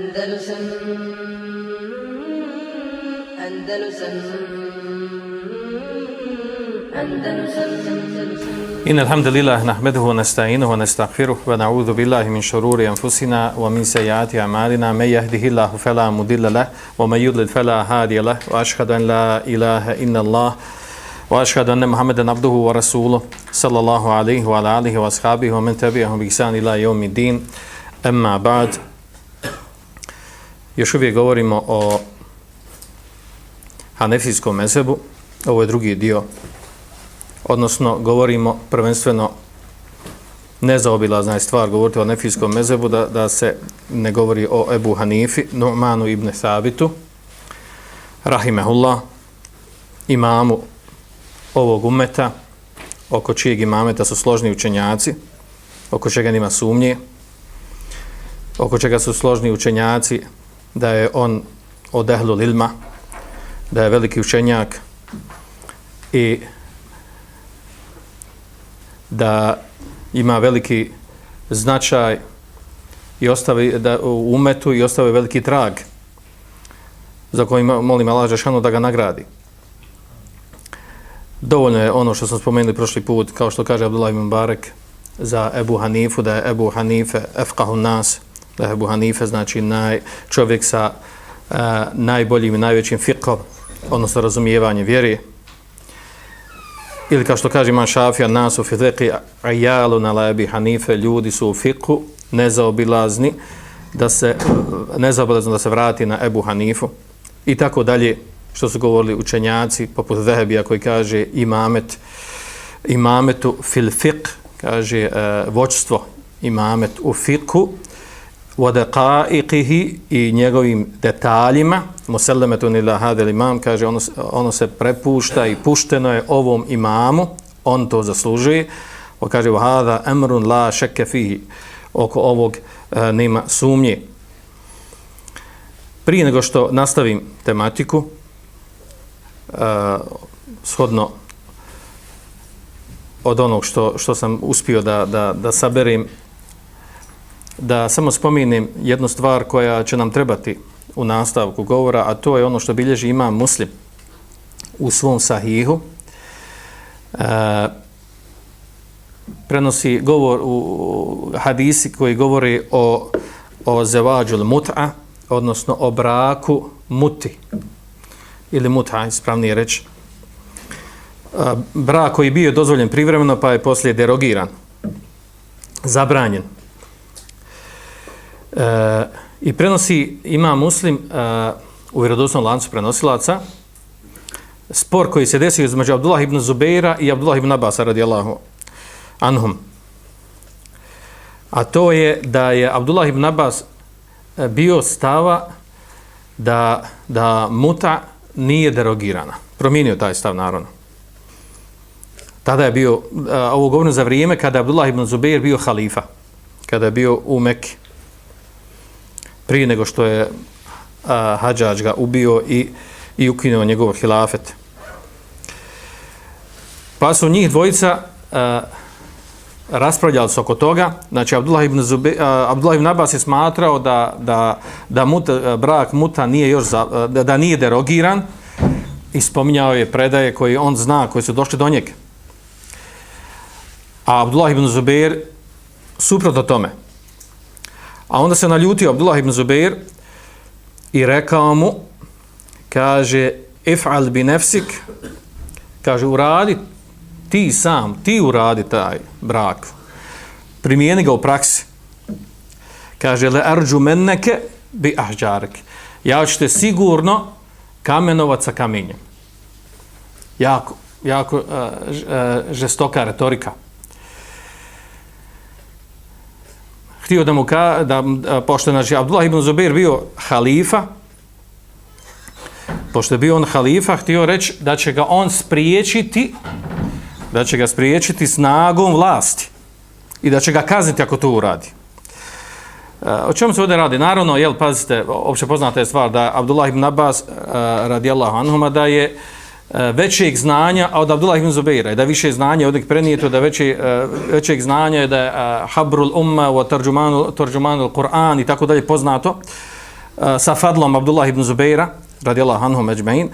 Andalusam Andalusam إن الحمد لله نحمده ونستعينه ونستغفره ونعوذ بالله من شرور أنفسنا ومن سيئات أعمالنا. من يهده الله فلا مضل له ومن يضلل فلا هادي له. وأشهد أن لا إله إلا الله وأشهد أن محمدا عبده ورسوله صلى الله عليه وعلى آله وأصحابه ومن تبعهم بإحسان إلى يوم الدين. أما بعد Još uvijek govorimo o Hanefijskom mezebu, ovo je drugi dio. Odnosno govorimo prvenstveno nezaobilazna je stvar govoriti o hanefijskom mezebu, da, da se ne govori o Ebu Hanifi, Nu'manu ibn Sabitu, Rahimehullah, imamu ovog umeta, oko čijeg imameta su složni učenjaci, oko čega nima sumnje, oko čega su složni učenjaci, da je on od ehlul lilma, da je veliki učenjak i da ima veliki značaj i ostavi da u umetu i ostavi veliki trag za koji molim Allah Žešanu da ga nagradi. Dovoljno je ono što smo spomenuli prošli put, kao što kaže Abdullah ibn Barek za Ebu Hanifu, da je Ebu Hanife efqahu nas, da je Ebu Hanife znači naj, čovjek sa e, najboljim i najvećim fiqom, odnosno razumijevanje vjere. ili kao što kaže Imam Šafija, nas u fiqhi ajalu na lebi hanife, ljudi su u fiku nezaobilazni, da se, nezaobilazno da se vrati na Ebu Hanifu i tako dalje, što su govorili učenjaci, poput Zehebija koji kaže imamet, imametu fil fiqh, kaže e, voćstvo imamet u fiqhu, vodekaiqihi i njegovim detaljima, musallamatun ila hadel imam, kaže, ono, ono se prepušta i pušteno je ovom imamu, on to zaslužuje, o kaže, vahada emrun la šekefihi, oko ovog e, nema sumnje. Prije nego što nastavim tematiku, e, shodno od onog što, što sam uspio da, da, da saberim da samo spomenem jednu stvar koja će nam trebati u nastavku govora, a to je ono što bilježi ima muslim u svom sahihu. E, prenosi govor u hadisi koji govori o, o zevađul mut'a, odnosno o braku muti, ili mut'a, ispravnije reći. E, brak koji bio dozvoljen privremeno, pa je poslije derogiran, zabranjen. E, I prenosi, ima muslim e, u vjerodosnom lancu prenosilaca, spor koji se desio između Abdullah ibn Zubeira i Abdullah ibn Abasa radijallahu anhum. A to je da je Abdullah ibn Abbas eh, bio stava da, da muta nije derogirana. Promijenio taj stav, naravno. Tada je bio, e, ovo govorim za vrijeme kada je Abdullah ibn Zubeir bio halifa, kada je bio u Mekke prije nego što je a, Hadžađ ga ubio i, i ukinuo njegov hilafet. Pa su njih dvojica a, raspravljali se oko toga. Znači, Abdullah ibn, Zubi, a, Abdullah ibn Abbas je smatrao da, da, da muta, brak muta nije još za, da, da nije derogiran i spominjao je predaje koji on zna, koji su došli do njega. A Abdullah ibn Zubair suprotno tome. A onda se naljutio Abdullah ibn Zubair i rekao mu, kaže, if'al bi nefsik, kaže, uradi ti sam, ti uradi taj brak. Primijeni ga u praksi. Kaže, le arđu menneke bi ahđarek. Ja ću te sigurno kamenovat sa kamenjem. Jako, jako uh, uh, žestoka retorika. Htio da mu ka, da, pošto je znači, Abdullah ibn Zubair bio halifa, pošto je bio on halifa, htio reći da će ga on spriječiti, da će ga spriječiti snagom vlasti i da će ga kazniti ako to uradi. E, o čemu se ovdje radi? Naravno, jel, pazite, opće poznata je stvar da Abdullah ibn Abbas e, radijallahu anhuma da je uh, E, E, većeg znanja od Abdullah ibn Zubeira, da više znanja od prenijeto, da veće, e, većeg znanja je da je e, Habrul Umma wa tarjumanu, Tarđumanu Kur'an i tako dalje poznato. sa Fadlom Abdullah ibn Zubeira, radijallahu anhu međmein,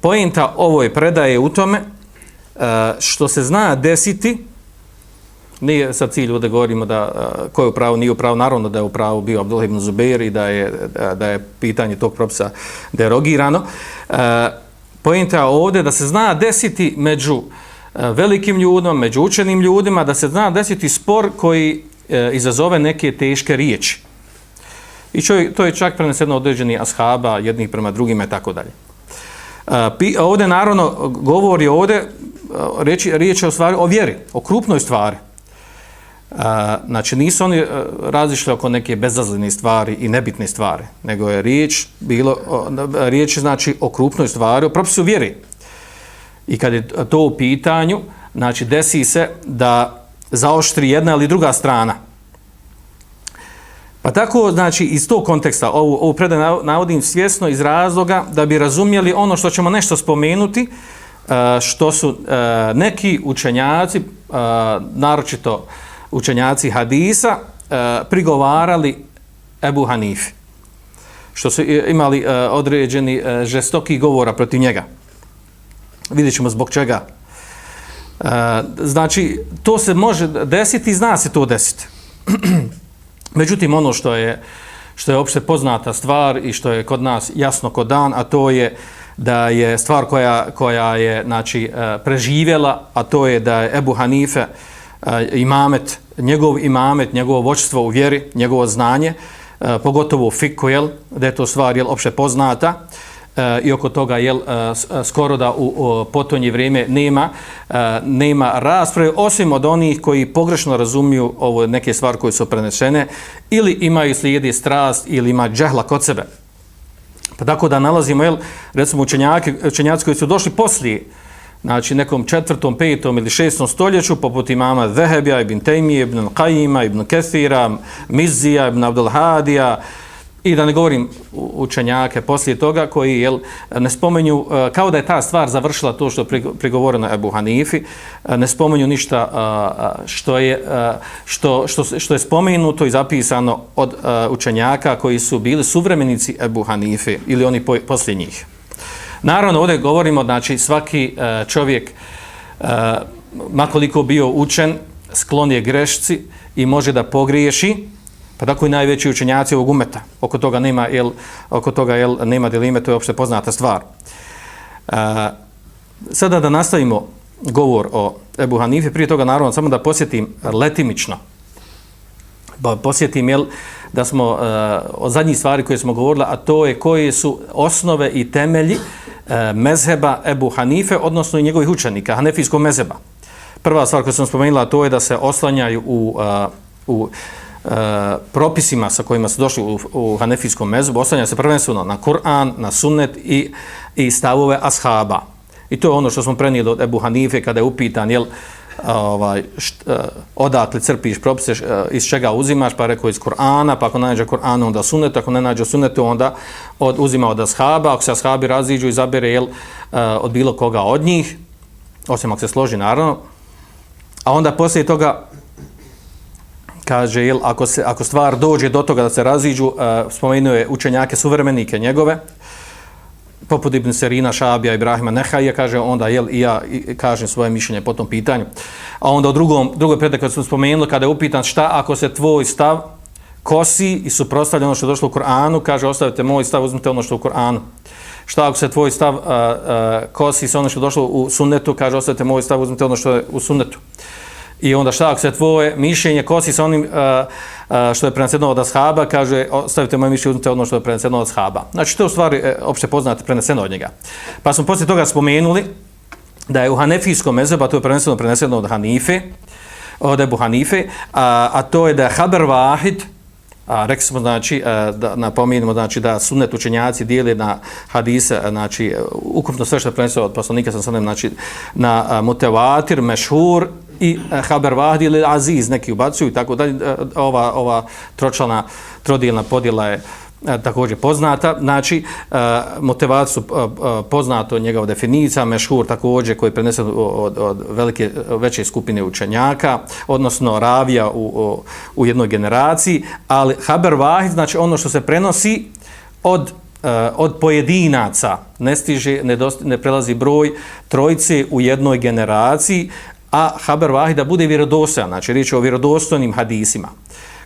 Poenta ovoj predaje u tome što se zna desiti, nije sad cilj da govorimo da ko je upravo, nije upravo, naravno da je upravo bio Abdullah ibn Zubair i da je, da je pitanje tog propisa derogirano. E, pojenta ovdje da se zna desiti među velikim ljudima, među učenim ljudima, da se zna desiti spor koji e, izazove neke teške riječi. I čovjek, to je čak preneseno određeni ashaba, jednih prema drugima i tako dalje. Pi, ovdje naravno govori ovdje, riječ, riječ je o stvari o vjeri, o krupnoj stvari. A, znači nisu oni e, razišli oko neke bezazljene stvari i nebitne stvari, nego je riječ bilo, riječ znači o krupnoj stvari, o propisu vjeri. I kad je to u pitanju, znači desi se da zaoštri jedna ili druga strana. Pa tako, znači, iz tog konteksta, ovu, ovu predaj navodim svjesno iz razloga da bi razumjeli ono što ćemo nešto spomenuti, e, što su e, neki učenjaci, naročito učenjaci hadisa, eh, prigovarali Ebu Hanifi. Što su imali eh, određeni eh, žestoki govora protiv njega. Vidjet ćemo zbog čega. Znači, to se može desiti i zna se to desiti. Međutim, ono što je, što je opšte poznata stvar i što je kod nas jasno kod dan, a to je da je stvar koja, koja je znači, preživjela, a to je da je Ebu Hanife uh, imamet, njegov imamet, njegovo voćstvo u vjeri, njegovo znanje, pogotovo u fiku, jel, da je to stvar jel, opšte poznata, i oko toga jel skoro da u, u potonje vrijeme nema nema rasprave osim od onih koji pogrešno razumiju ovo neke stvari koje su prenešene ili imaju slijedi strast ili ima džehla kod sebe. Pa tako da nalazimo jel recimo učenjaki, učenjaci koji su došli poslije znači nekom četvrtom, petom ili šestom stoljeću, poput imama Zehebija, Ibn Tejmije, Ibn Qajima, Ibn Kethira, Mizija, Ibn Abdul Hadija, I da ne govorim učenjake poslije toga koji jel, ne spomenju, e, kao da je ta stvar završila to što je prigovoreno Ebu Hanifi, e, ne spomenju ništa e, što je, što, što, što je spomenuto i zapisano od učenjaka koji su bili suvremenici Ebu Hanifi ili oni poslije njih. Naravno, ovdje govorimo, znači svaki e, čovjek, e, makoliko bio učen, sklon je grešci i može da pogriješi, Pa tako i najveći učenjaci ovog umeta. Oko toga nema, jel, oko toga, jel, nema dilime, to je opšte poznata stvar. Uh, sada da nastavimo govor o Ebu Hanife, prije toga naravno samo da posjetim letimično. Pa posjetim, jel, da smo uh, o zadnjih stvari koje smo govorili, a to je koje su osnove i temelji uh, mezheba Ebu Hanife, odnosno i njegovih učenika, Hanefijskog mezheba. Prva stvar koju sam spomenula, to je da se oslanjaju u, uh, u uh, propisima sa kojima su došli u, u Hanefijskom mezu, oslanja se prvenstveno na Kur'an, na sunnet i, i stavove ashaba. I to je ono što smo prenijeli od Ebu Hanife kada je upitan, jel, ovaj, št, e, odakle crpiš propise, e, iz čega uzimaš, pa rekao iz Kur'ana, pa ako nađe Kur'an, onda sunnet, ako ne nađe sunnetu, onda od, uzima od ashaba, ako se ashabi raziđu, izabere jel, e, od bilo koga od njih, osim ako se složi, naravno, a onda poslije toga kaže, jel, ako, se, ako stvar dođe do toga da se raziđu, uh, spomenuje učenjake suvremenike njegove, poput Ibn Serina, Šabija, Ibrahima, Nehaja, kaže, onda, jel, i ja i, kažem svoje mišljenje po tom pitanju. A onda u drugom, drugoj predaj, kad sam spomenuli, kada je upitan šta ako se tvoj stav kosi i suprostavlja ono što je došlo u Koranu, kaže, ostavite moj stav, uzmite ono što je u Koranu. Šta ako se tvoj stav a, a, kosi sa ono što je došlo u sunnetu, kaže, ostavite moj stav, uzmite ono što je u sunnetu. I onda šta ako se tvoje mišljenje kosi sa onim uh, uh, što je preneseno od ashaba, kaže, stavite moje mišljenje, uzmite ono što je preneseno od ashaba. Znači, to je u stvari e, opšte poznate preneseno od njega. Pa smo poslije toga spomenuli da je u Hanefijskom mezebu, a to je preneseno, preneseno od Hanife, od Ebu Hanife, a, a to je da je Haber Vahid, A rekli smo znači e, da napominimo, znači da sunnet učenjaci dijele na hadise znači ukupno sve što je preneseno od poslanika sam sam znači na mutevatir, mešhur i e, haber vahdi ili aziz neki ubacuju i tako dalje. E, ova, ova tročlana, trodilna podjela je e, također poznata, znači motivac su poznato njegova definicija, mešhur također koji je prenesen od, od velike, veće skupine učenjaka, odnosno ravija u, u jednoj generaciji, ali haber vahid, znači ono što se prenosi od od pojedinaca ne stiže, ne, dosti, ne prelazi broj trojice u jednoj generaciji, a haber vahida bude vjerodostojan, znači riječ o vjerodostojnim hadisima.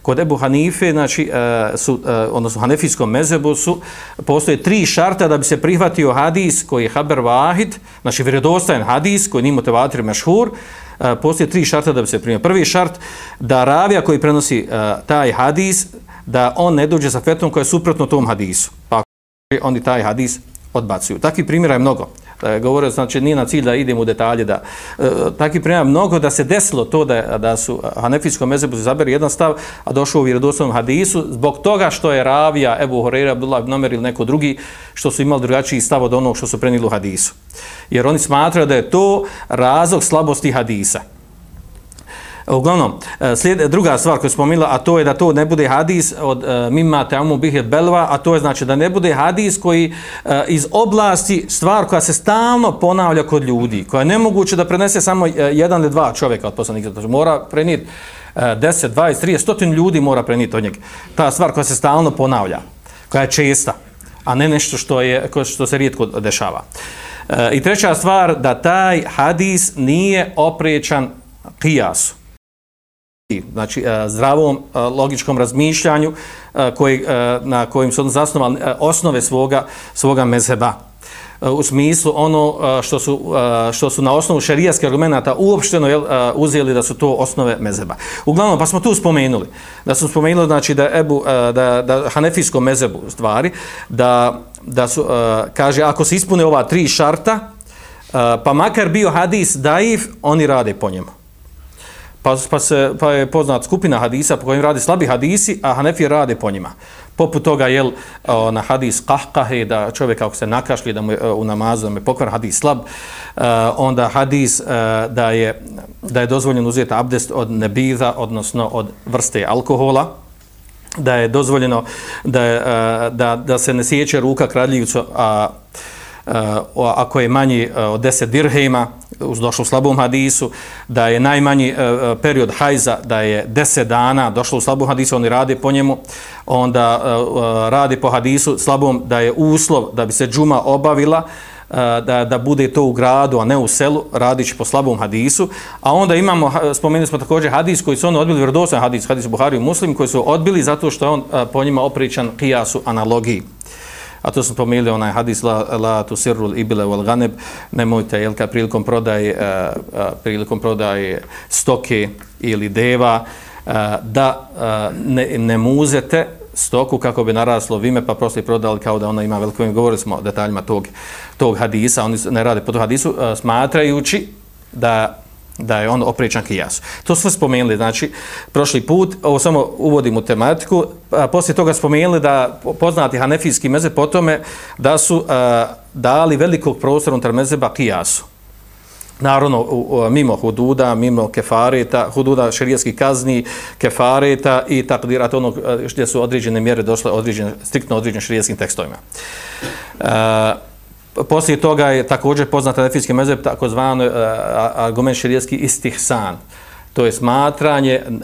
Kod Ebu Hanife, znači, e, su, e, odnosno Hanefijskom mezebu su, postoje tri šarta da bi se prihvatio hadis koji je haber vahid, znači vjerodostojan hadis koji nimo tevatir mešhur, e, postoje tri šarta da bi se primio. Prvi šart, da ravija koji prenosi taj hadis, da on ne dođe sa fetom koja je suprotno tom hadisu. Pa oni taj hadis odbacuju. Takvi primjera je mnogo e, govore, znači nije na cilj da idemo u detalje, da e, takvi primjer mnogo da se desilo to da, da su e, Hanefijskom mezebu zaberi jedan stav, a došao u vjerodostavnom hadisu, zbog toga što je Ravija, Ebu Horeira, Abdullah Nomer ili neko drugi, što su imali drugačiji stav od onog što su prenili u hadisu. Jer oni smatraju da je to razlog slabosti hadisa. Uglavnom, e, slijed, druga stvar koju spomenula, a to je da to ne bude hadis od uh, mimma teamu bihe belva, a to je znači da ne bude hadis koji uh, iz oblasti stvar koja se stalno ponavlja kod ljudi, koja je nemoguće da prenese samo uh, jedan ili dva čovjeka od poslanika. to mora prenijeti uh, 10, 20, 30, stotin ljudi mora prenijeti od njega. Ta stvar koja se stalno ponavlja, koja je česta, a ne nešto što, je, što se rijetko dešava. I treća stvar, da taj hadis nije opriječan kijasu znači e, zdravom e, logičkom razmišljanju e, koji, na kojim su zasnovali osnove svoga, svoga mezheba u smislu ono što su, što su na osnovu šerijatskih argumenta uopšteno jel, uzeli da su to osnove mezeba. Uglavnom, pa smo tu spomenuli, da smo spomenuli znači, da, Ebu, da, da hanefijskom mezebu stvari, da, da su, kaže, ako se ispune ova tri šarta, pa makar bio hadis daif, oni rade po njemu pa, pa, se, pa je poznat skupina hadisa po kojim radi slabi hadisi, a Hanefi rade po njima. Poput toga, jel, na hadis kahkahe, da čovjek ako se nakašli da mu je, e, u namazu, da mu je pokvar hadis slab, e, onda hadis e, da je, da je dozvoljeno uzeti abdest od nebiza, odnosno od vrste alkohola, da je dozvoljeno da, je, da, da se ne sjeće ruka kradljivcu, a, Eh, ako je manji uh, od 10 dirhema, uz došlo u slabom hadisu, da je najmanji uh, period hajza, da je 10 dana, došlo u slabom hadisu, oni rade po njemu, onda uh, radi po hadisu slabom da je uslov da bi se džuma obavila, da, da bude to u gradu, a ne u selu, radići po slabom hadisu. A onda imamo, spomenuli smo također hadis koji su oni odbili, vjerodosan hadis, hadis Buhari i Muslim, koji su odbili zato što je on po njima opričan kijasu analogiji a to smo pomenuli onaj hadis la, la tu sirrul ibile wal ganeb, nemojte, jel, kad prilikom prodaje, uh, prilikom prodaje stoke ili deva, uh, da uh, ne, ne muzete stoku kako bi naraslo vime, pa prosto prodali kao da ona ima veliko ime. Govorili smo o detaljima tog, tog hadisa, oni ne rade po tog hadisu, uh, smatrajući da da je on opričan kijas. To smo spomenuli, znači, prošli put, ovo samo uvodim u tematiku, a poslije toga spomenuli da poznati hanefijski meze po tome da su a, dali velikog prostora unutar mezeba kijasu. Naravno, u, u, mimo hududa, mimo kefareta, hududa širijetskih kazni, kefareta i takdirat onog gdje su određene mjere došle određene, striktno određenim širijetskim tekstovima. A, poslije toga je također poznata nefijski mezheb takozvano uh, e, argument širijski istihsan. To je smatranje uh,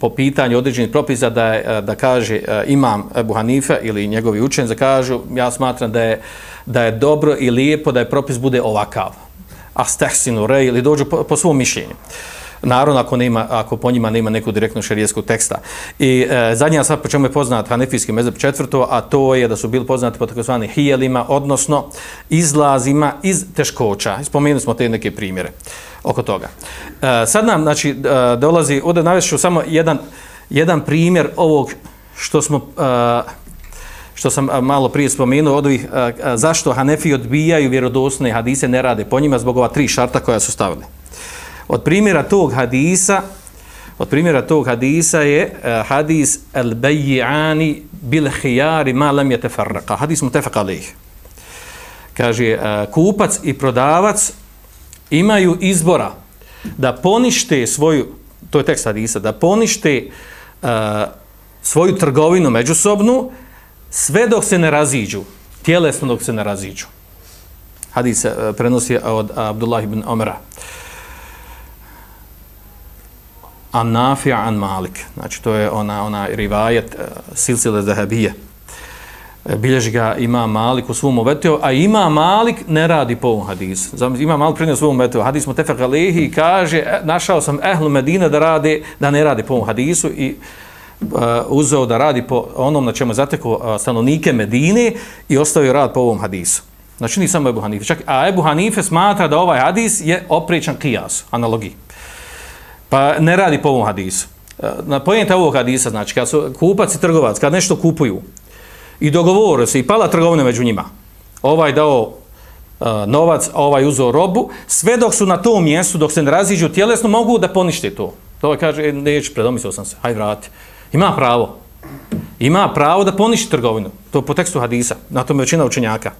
po pitanju određenih propisa da, je, uh, da kaže uh, imam Ebu Hanife ili njegovi učenci, da kažu ja smatram da je, da je dobro i lijepo da je propis bude ovakav. A stehsinu rej ili dođu po, po svom mišljenju. Uh, naravno ako, nema, ako po njima nema neku direktnu šarijeskog teksta. I e, zadnja stvar po čemu je poznat hanefijski mezheb četvrto, a to je da su bili poznati po takozvani hijelima, odnosno izlazima iz teškoća. Spomenuli smo te neke primjere oko toga. E, sad nam znači, e, dolazi, ovdje navešću samo jedan, jedan primjer ovog što smo... E, što sam e, malo prije spomenuo od ovih, e, e, zašto Hanefi odbijaju vjerodosne hadise, ne rade po njima zbog ova tri šarta koja su stavili. Od primjera tog hadisa od primjera tog hadisa je uh, hadis al bay'ani bil khiyari ma lam yatafarraqa hadis mutafaq alayh kaže uh, kupac i prodavac imaju izbora da ponište svoju to je tekst hadisa da ponište uh, svoju trgovinu međusobnu sve dok se ne raziđu, tjelesno dok se ne raziđu. Hadis se uh, prenosi od Abdullah ibn Omera. An Nafi' an Malik. Znači, to je ona, ona rivajet uh, silsile zahabije. Eh, bilježi ga ima Malik u svom uvetio, a ima Malik ne radi po ovom hadisu. Ima Malik prinio svom uvetio. Hadis mu tefek alehi i kaže, eh, našao sam ehlu Medine da, radi, da ne radi po ovom hadisu i uh, uzeo da radi po onom na čemu je zatekao uh, stanovnike Medine i ostavio rad po ovom hadisu. Znači ni samo Ebu Hanife. Čak, a Ebu Hanife smatra da ovaj hadis je opričan kijas, analogiji. Pa ne radi po ovom hadisu. E, na pojenta ovog hadisa, znači, kad su kupac i trgovac, kad nešto kupuju i dogovore se i pala trgovina među njima, ovaj dao uh, novac, ovaj uzeo robu, sve dok su na tom mjestu, dok se ne raziđu tjelesno, mogu da ponište to. To ovaj kaže, e, neću, predomislio sam se, hajde vrati. Ima pravo. Ima pravo da poništi trgovinu. To po tekstu hadisa. Na tome većina učenjaka.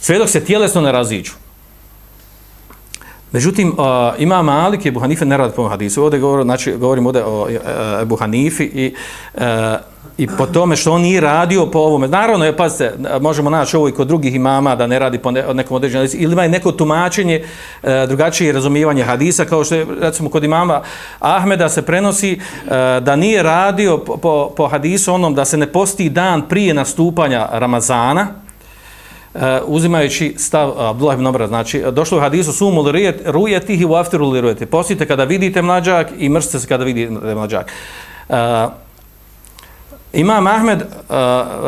Sve dok se tjelesno ne raziđu. Međutim, uh, ima Malik i Buhanife ne radi po hadisu. Ovdje govor, znači, govorim ovdje o e, e, uh, Buhanifi i, uh, i po tome što on nije radio po ovome. Naravno, je, pazite, možemo naći ovo i kod drugih imama da ne radi po ne, nekom određenom hadisu. Ili ima neko tumačenje, uh, drugačije razumijevanje hadisa, kao što je, recimo, kod imama Ahmeda se prenosi uh, da nije radio po, po, po hadisu onom da se ne posti dan prije nastupanja Ramazana, Eh, uzimajući stav eh, Abdullah ibn Omara, znači eh, došlo u hadisu sumul li rujetihi u aftiru li rujeti. Postite kada vidite mlađak i mrste se kada vidite mlađak. Uh, Imam Ahmed uh,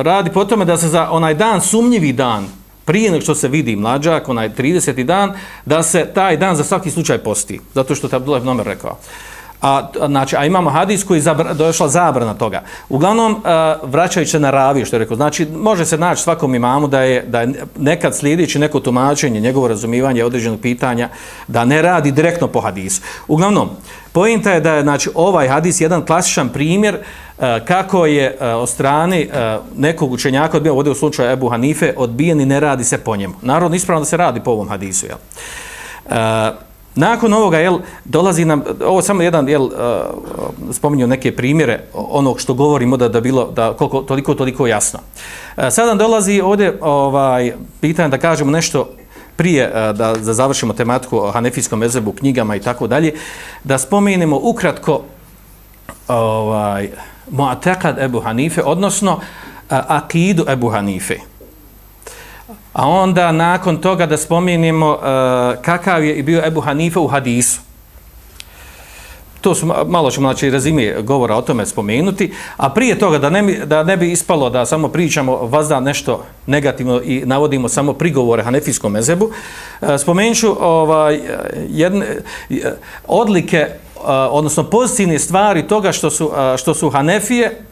radi po tome da se za onaj dan, sumnjivi dan, prije nego što se vidi mlađak, onaj 30. dan, da se taj dan za svaki slučaj posti. Zato što je Abdullah ibn Omar rekao. Uh, A, znači, a imamo hadis koji je došla zabrana toga. Uglavnom, a, vraćajući se na raviju, što je rekao, znači, može se naći svakom imamu da je, da je nekad slijedići neko tumačenje, njegovo razumivanje određenog pitanja, da ne radi direktno po hadisu. Uglavnom, pojenta je da je znači, ovaj hadis jedan klasičan primjer a, kako je a, od strane a, nekog učenjaka odbijen, ovdje u slučaju Ebu Hanife, odbijen i ne radi se po njemu. Narodno ispravno da se radi po ovom hadisu, jel? A, Nakon ovoga, jel, dolazi nam, ovo samo jedan, jel, uh, spominju neke primjere onog što govorimo da da bilo, da koliko, toliko, toliko jasno. Uh, sada dolazi ovdje ovaj, pitanje da kažemo nešto prije uh, da, da završimo tematiku o Hanefijskom mezebu, knjigama i tako dalje, da spomenemo ukratko ovaj, Mu'atekad Ebu Hanife, odnosno uh, Akidu Ebu Hanife. A onda nakon toga da spomenimo uh, e, kakav je bio Ebu Hanife u hadisu. To su malo ćemo znači rezime govora o tome spomenuti, a prije toga da ne, da ne bi ispalo da samo pričamo vazda nešto negativno i navodimo samo prigovore Hanefijskom mezebu, uh, spomenut ću ovaj, jedne, e, odlike, uh, odnosno pozitivne stvari toga što su, uh, što su Hanefije,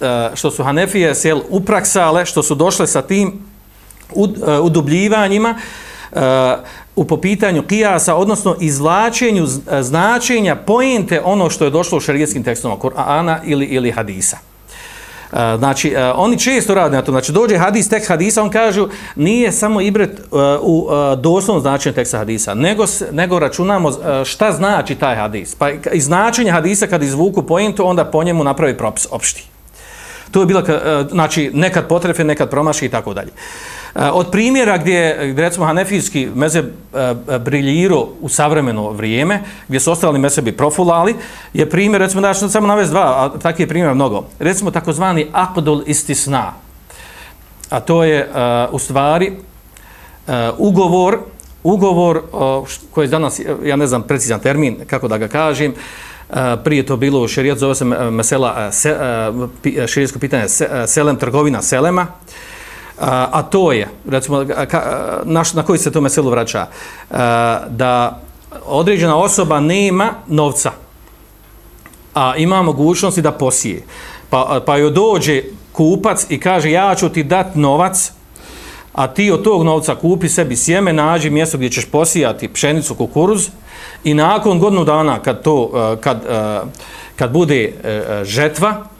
uh, što su Hanefije sjel upraksale, što su došle sa tim E, udubljivanjima uh, u popitanju kijasa, odnosno izvlačenju e, značenja pojente ono što je došlo u šarijetskim tekstovima Kur'ana ili, ili hadisa. Uh, znači, uh, oni često rade na to. Znači, dođe hadis, tekst hadisa, on kažu, nije samo ibret uh, u uh, doslovnom značenju teksta hadisa, nego, nego računamo uh, šta znači taj hadis. Pa iz značenja hadisa, kad izvuku pojentu, onda po njemu napravi propis opšti. To je bilo, uh, znači, nekad potrefe, nekad promaši i tako dalje. E, od primjera gdje, gdje recimo Hanefijski meze uh, e, briljiro u savremeno vrijeme, gdje su ostali mesebi profulali, je primjer, recimo da ću samo navesti dva, a takvih primjera mnogo. Recimo takozvani akdol istisna. A to je uh, u stvari uh, ugovor, ugovor uh, koji je danas, ja ne znam precizan termin, kako da ga kažem, Uh, prije to bilo u šerijat, zove se mesela, uh, se, uh, pitanje, se, selem, trgovina selema, uh, a, a to je, recimo, ka, na, na koji se to meselu vraća, a, da određena osoba nema novca, a ima mogućnosti da posije. Pa, pa joj dođe kupac i kaže ja ću ti dat novac, a ti od tog novca kupi sebi sjeme, nađi mjesto gdje ćeš posijati pšenicu, kukuruz i nakon godinu dana kad, to, kad, kad bude e, e, žetva,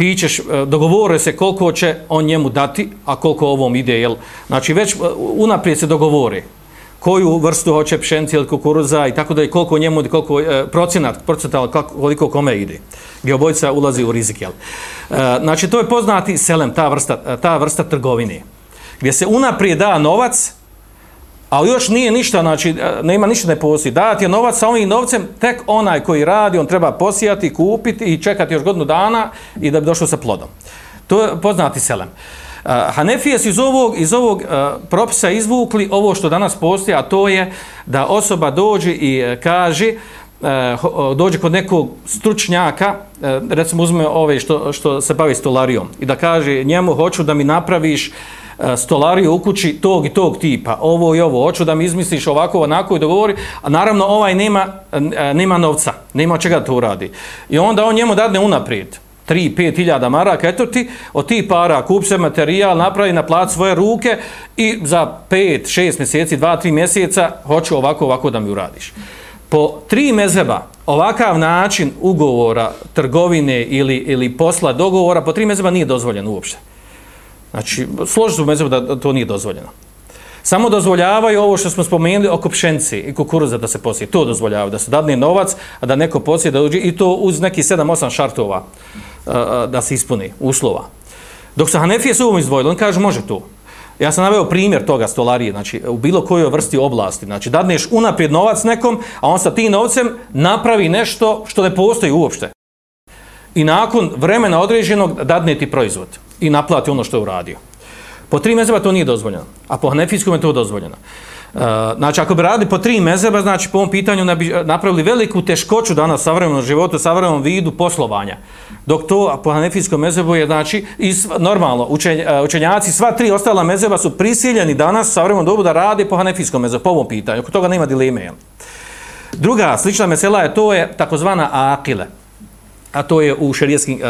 ti ćeš, e, dogovore se koliko će on njemu dati, a koliko ovom ide, jel? Znači, već e, unaprijed se dogovore. koju vrstu hoće pšenice ili kukuruza i tako da je koliko njemu, koliko e, procenat, procental, koliko kome ide. Gdje obojica ulazi u rizik. Jel? E, znači, to je poznati selem, ta vrsta, ta vrsta trgovine. Gdje se unaprijed da novac, ali još nije ništa, znači, e, nema ništa ne postoji. Dati je novac sa ovim novcem, tek onaj koji radi, on treba posijati, kupiti i čekati još godinu dana i da bi došao sa plodom. To je poznati selem. Uh, Hanefije su iz ovog, iz ovog uh, propisa izvukli ovo što danas postoji, a to je da osoba dođe i uh, kaže, uh, dođe kod nekog stručnjaka, uh, recimo uzme ove što, što se bavi stolarijom, i da kaže njemu hoću da mi napraviš E, stolariju u kući tog i tog tipa, ovo i ovo, hoću da mi izmisliš ovako, onako i dogovori, a naravno ovaj nema, e, nema novca, nema čega to uradi. I onda on njemu dadne unaprijed. 3-5 hiljada maraka, eto ti, od ti para kup se materijal, napravi na plat svoje ruke i za 5-6 mjeseci, 2-3 mjeseca hoću ovako, ovako da mi uradiš. Po tri mezeba, ovakav način ugovora, trgovine ili, ili posla, dogovora, po tri mezeba nije dozvoljen uopšte. Znači, složi su da to nije dozvoljeno. Samo dozvoljavaju ovo što smo spomenuli oko pšenci i kukuruza da se posije. To dozvoljavaju, da se dadne novac, a da neko posije da uđe i to uz neki 7-8 šartova da se ispuni uslova. Dok se Hanefije su ovom izdvojili, on kaže može to. Ja sam naveo primjer toga stolarije, znači u bilo kojoj vrsti oblasti. Znači dadneš unaprijed novac nekom, a on sa tim novcem napravi nešto što ne postoji uopšte. I nakon vremena određenog dadne ti proizvod i naplati ono što je uradio. Po tri mezeba to nije dozvoljeno, a po hanefijskom je to dozvoljeno. Uh, znači, ako bi radili po tri mezeba, znači po ovom pitanju ne bi e, napravili veliku teškoću danas savremenom životu, savremenom vidu poslovanja. Dok to po hanefijskom mezebu je, znači, i normalno, učenj, uh, e, učenjaci, sva tri ostala mezeba su prisiljeni danas u savremenom dobu da rade po hanefijskom mezebu, po ovom pitanju. Oko toga nema dileme. Druga slična mesela je, to je takozvana akile a to je u šerijskim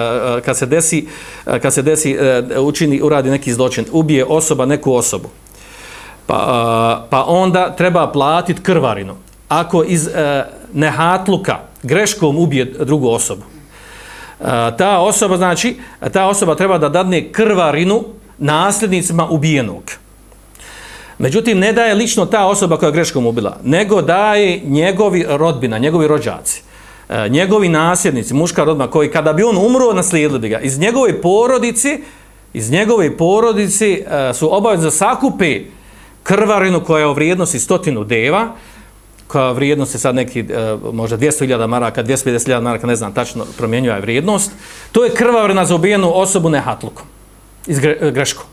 kad se desi kad se desi e, učini uradi neki zločin ubije osoba neku osobu. Pa, pa onda treba platiti krvarinu. Ako iz e, nehatluka greškom ubije drugu osobu. E, ta osoba znači ta osoba treba da dadne krvarinu nasljednicima ubijenog. Međutim, ne daje lično ta osoba koja je greškom ubila, nego daje njegovi rodbina, njegovi rođaci. E, njegovi nasljednici, muška rodba, koji kada bi on umro, naslijedili bi ga. Iz njegove porodici, iz njegove porodici e, su obavezni da sakupe krvarinu koja je u vrijednosti stotinu deva, koja vrijednost je sad neki, e, možda 200.000 maraka, 250.000 maraka, ne znam, tačno promjenjuje vrijednost. To je krvarina za ubijenu osobu nehatlukom, iz e, greškom.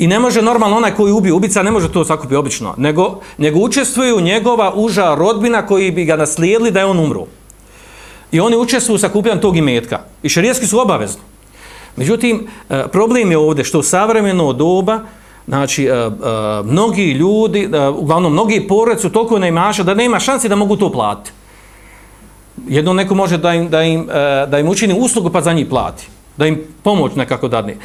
I ne može normalno onaj koji ubije ubica, ne može to sakupi obično, nego, nego učestvuju njegova uža rodbina koji bi ga naslijedili da je on umru. I oni učestvuju u sakupljanju tog imetka. I šarijetski su obavezni. Međutim, e, problem je ovdje što u savremeno doba, znači, e, e, mnogi ljudi, e, uglavnom, mnogi porec su toliko neimaša da nema šanse da mogu to platiti. Jedno neko može da im, da im, e, da im učini uslugu pa za njih plati. Da im pomoć nekako dadne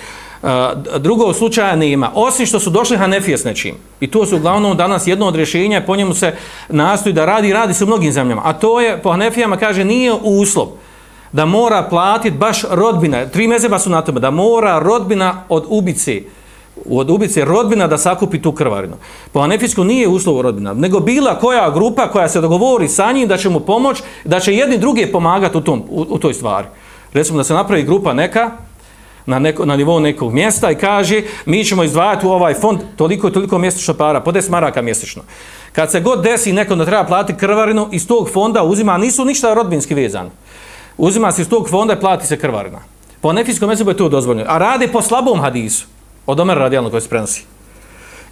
drugog slučaja nema, osim što su došli Hanefije s nečim. I to su uglavnom danas jedno od rješenja, po njemu se nastoji da radi, radi se u mnogim zemljama. A to je, po Hanefijama kaže, nije uslov da mora platiti baš rodbina, tri mezeba su na tome, da mora rodbina od ubice, od ubice rodbina da sakupi tu krvarinu. Po Hanefijsku nije uslov rodbina, nego bila koja grupa koja se dogovori sa njim da će mu pomoć, da će jedni druge pomagati u, tom, u, u toj stvari. Recimo da se napravi grupa neka, na, neko, na nivou nekog mjesta i kaže mi ćemo izdvajati u ovaj fond toliko i toliko mjesečno para, po 10 maraka mjesečno. Kad se god desi neko da treba platiti krvarinu, iz tog fonda uzima, nisu ništa rodbinski vezani. Uzima se iz tog fonda i plati se krvarina. Po nefijskom mjesecu je to dozvoljeno. A rade po slabom hadisu. Od omera radijalno koji se prenosi.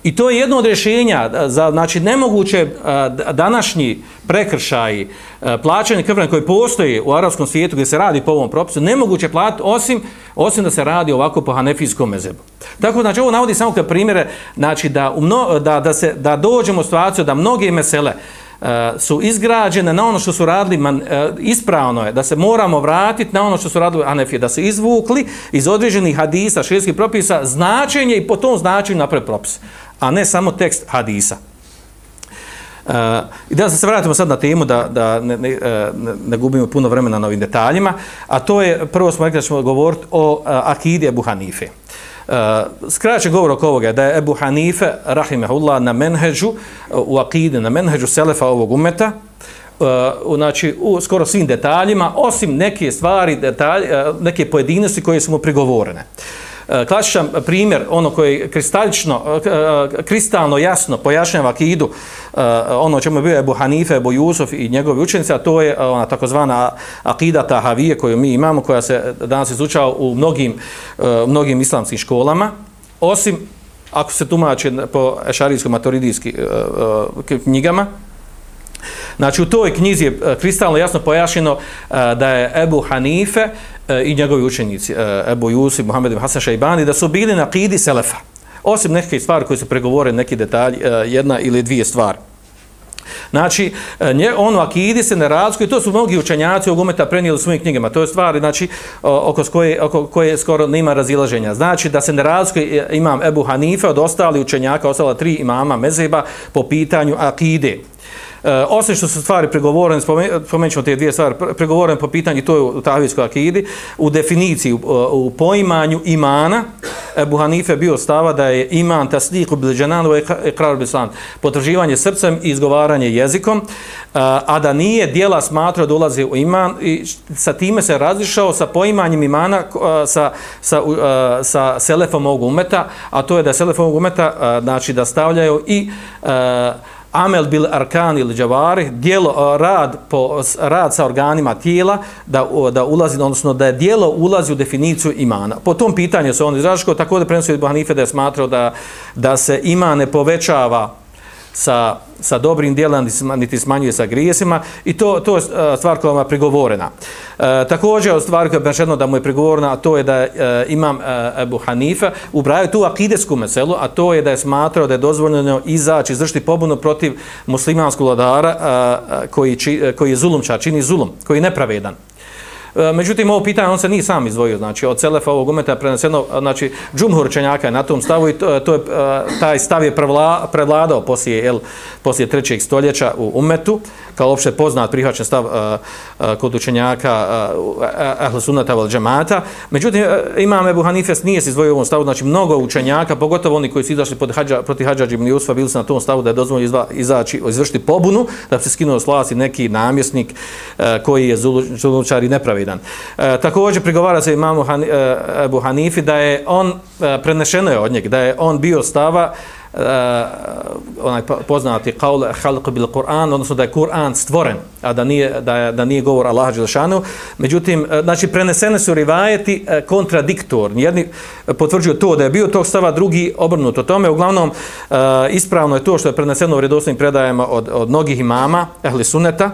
I to je jedno od rješenja za znači nemoguće današnji prekršaj plaćanje krvne koji postoji u arapskom svijetu gdje se radi po ovom propisu, nemoguće platiti osim, osim da se radi ovako po hanefijskom mezebu. Tako znači ovo navodi samo kao primjere znači da, umno, da, da, se, da dođemo u situaciju da mnoge mesele E, su izgrađene na ono što su radili, man, e, ispravno je da se moramo vratiti na ono što su radili Hanefije, da se izvukli iz određenih hadisa, širskih propisa, značenje i po tom značenju napravi propis a ne samo tekst hadisa. Uh, I da se vratimo sad na temu da, da ne, ne, ne gubimo puno vremena na ovim detaljima, a to je, prvo smo rekli da ćemo govoriti o uh, Akidi Ebu Hanife. Uh, skraćen govor oko ovoga je da je Ebu Hanife, rahimehullah, na menheđu, eh, u akide, na menheđu selefa ovog umeta, uh, znači, u skoro svim detaljima, osim neke stvari, detalj, uh, neke pojedinosti koje su mu prigovorene. Uh, E, klasičan primjer, ono koji kristalično, e, e, kristalno jasno pojašnjava akidu, ono čemu je bio Ebu Hanife, Ebu Jusuf i njegovi učenici, a to je ona takozvana akida Tahavije koju mi imamo, koja se danas izučava u mnogim, mnogim islamskim školama, osim ako se tumače po ešarijskom maturidijskim knjigama, Znači u toj knjizi je kristalno jasno pojašnjeno da je Ebu Hanife e, i njegovi učenici, e, Ebu Jusuf, Muhammed ibn Hasan Šajbani, da su bili na kidi Selefa. Osim neke stvari koje su pregovore, neki detalj, e, jedna ili dvije stvari. Znači, e, nje, ono akidi se ne razlikuje, to su mnogi učenjaci ovog umeta prenijeli u svojim knjigama, to je stvari, znači, oko koje, oko koje skoro nema razilaženja. Znači, da se ne razlikuje imam Ebu Hanife od ostali učenjaka, ostala tri imama Mezeba po pitanju akide. E, osim što su stvari pregovorene, spomenut ćemo te dvije stvari, pregovorene po pitanju, to je u Tahvijskoj akidi, u definiciji, u, e, u poimanju imana, Ebu Hanife bio stava da je iman tasliku bilđananu i ekrar bislan, potrživanje srcem i izgovaranje jezikom, a, a da nije dijela smatra da ulazi u iman i sa time se razlišao sa poimanjem imana a, e, sa, sa, a, sa selefom ovog umeta, a to je da selefom ovog umeta, a, znači da stavljaju i a, amel bil arkan ili džavari, dijelo, rad, po, rad sa organima tijela, da, da ulazi, odnosno da je dijelo ulazi u definiciju imana. Po tom pitanju se on izražio, tako da prenosio Ibn Hanife da je smatrao da, da se iman ne povećava sa, sa dobrim djelom, niti smanjuje sa grijesima i to, to je e, stvar koja je prigovorena. E, također, stvar koja je bešedno da mu je prigovorena, a to je da e, imam e, Ebu Hanifa ubraju tu akidesku meselu, a to je da je smatrao da je dozvoljeno izaći, izvršiti pobunu protiv muslimanskog vladara e, e koji, či, e, koji je zulumčar, čini zulum, koji je nepravedan. E, međutim, ovo pitanje on se nije sam izdvojio, znači od Selefa ovog umeta preneseno, znači Džumhur Čenjaka je na tom stavu i to, e, to je, e, taj stav je prevla, prevladao poslije, el, poslije trećeg stoljeća u umetu, kao opšte poznat prihvaćen stav a, a, kod učenjaka uh, Ahle Sunnata val džemata. Međutim, imam Ebu Hanifes nije se izdvojio u ovom stavu, znači mnogo učenjaka, pogotovo oni koji su izašli pod hađa, proti hađa Džibni Jusfa, bili su na tom stavu da je dozvoljeno izva, izaći, izvršiti pobunu, da bi se skinuo slasi neki namjesnik a, koji je zulučar i nepravidan. E, također prigovara se imamu Han, e, Ebu Hanifi da je on, e, prenešeno je od njeg, da je on bio stava uh, onaj poznati kaul halq bil Kur'an, odnosno da je Kur'an stvoren, a da nije, da je, da nije govor Allaha Đelšanu. Međutim, e, znači, prenesene su rivajeti e, kontradiktorni. Jedni potvrđuju to da je bio tog stava, drugi obrnuto tome. Uglavnom, uh, ispravno je to što je preneseno u redosnim predajama od, od mnogih imama, ehli suneta,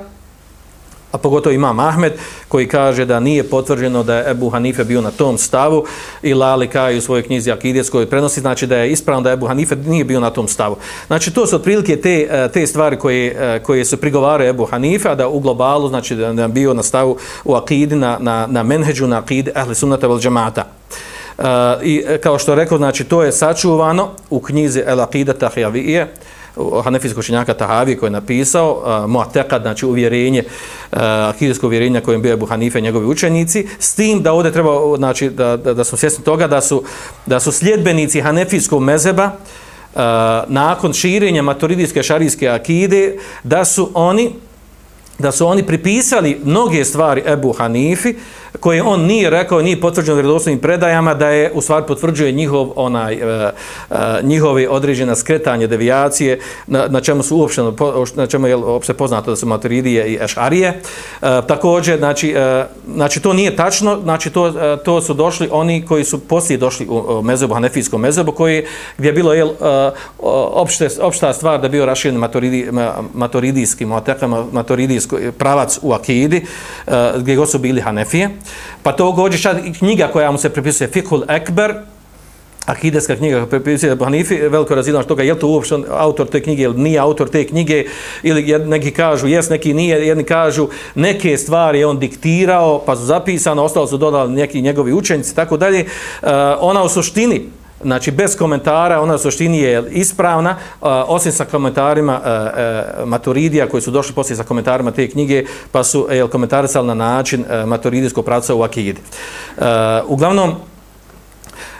a pogotovo imam Ahmed koji kaže da nije potvrđeno da je Ebu Hanife bio na tom stavu i Lali Kaj u svojoj knjizi Akides koji prenosi, znači da je ispravno da je Ebu Hanife nije bio na tom stavu. Znači to su otprilike te, eh, te stvari koje, eh, koje su prigovaraju Ebu Hanife, a da u globalu, znači da je bio na stavu u Akidi, na, na, na menheđu, na Akidi, ahli sunnata vel džemata. Uh, eh, I kao što rekao, znači to je sačuvano u knjizi El Akida Tahjavije, hanefijskog učenjaka Tahavi koji je napisao uh, Mu'tekad, znači uvjerenje, uh, akidijsko uvjerenje kojim bio Ebu Hanife i njegovi učenici, s tim da ovdje treba, znači, da, da, da smo svjesni toga da su, da su sljedbenici hanefijskog mezeba uh, nakon širenja maturidijske šarijske akide, da su oni da su oni pripisali mnoge stvari Ebu Hanifi, koje on nije rekao, nije potvrđeno vjerodostojnim predajama, da je u stvari potvrđuje njihov, onaj, uh, uh, njihovi određena skretanje, devijacije, na, na čemu su uopšte, na čemu je opšte poznato da su maturidije i ešarije. Uh, također, znači, uh, znači, to nije tačno, znači, to, uh, to su došli oni koji su poslije došli u u mezobu, hanefijskom mezobu, koji, gdje je bilo jel, uh, opšte, opšta stvar da bio raširen maturidi, maturidijski, maturidijski pravac u akidi, uh, gdje god su bili hanefije. Pa to gođe čak knjiga koja mu se pripisuje Fikhul Ekber, akideska knjiga koja pripisuje Hanifi, veliko razilano što ga, je to uopšte autor te knjige ili nije autor te knjige, ili neki kažu jes, neki nije, jedni kažu neke stvari je on diktirao, pa su zapisano, ostalo su dodali neki njegovi učenici, tako dalje. Uh, ona u suštini, znači bez komentara, ona u suštini je ispravna, uh, osim sa komentarima uh, uh, Maturidija koji su došli poslije sa komentarima te knjige, pa su uh, komentarisali na način uh, Maturidijskog pravca u Akidi. Uh, uglavnom,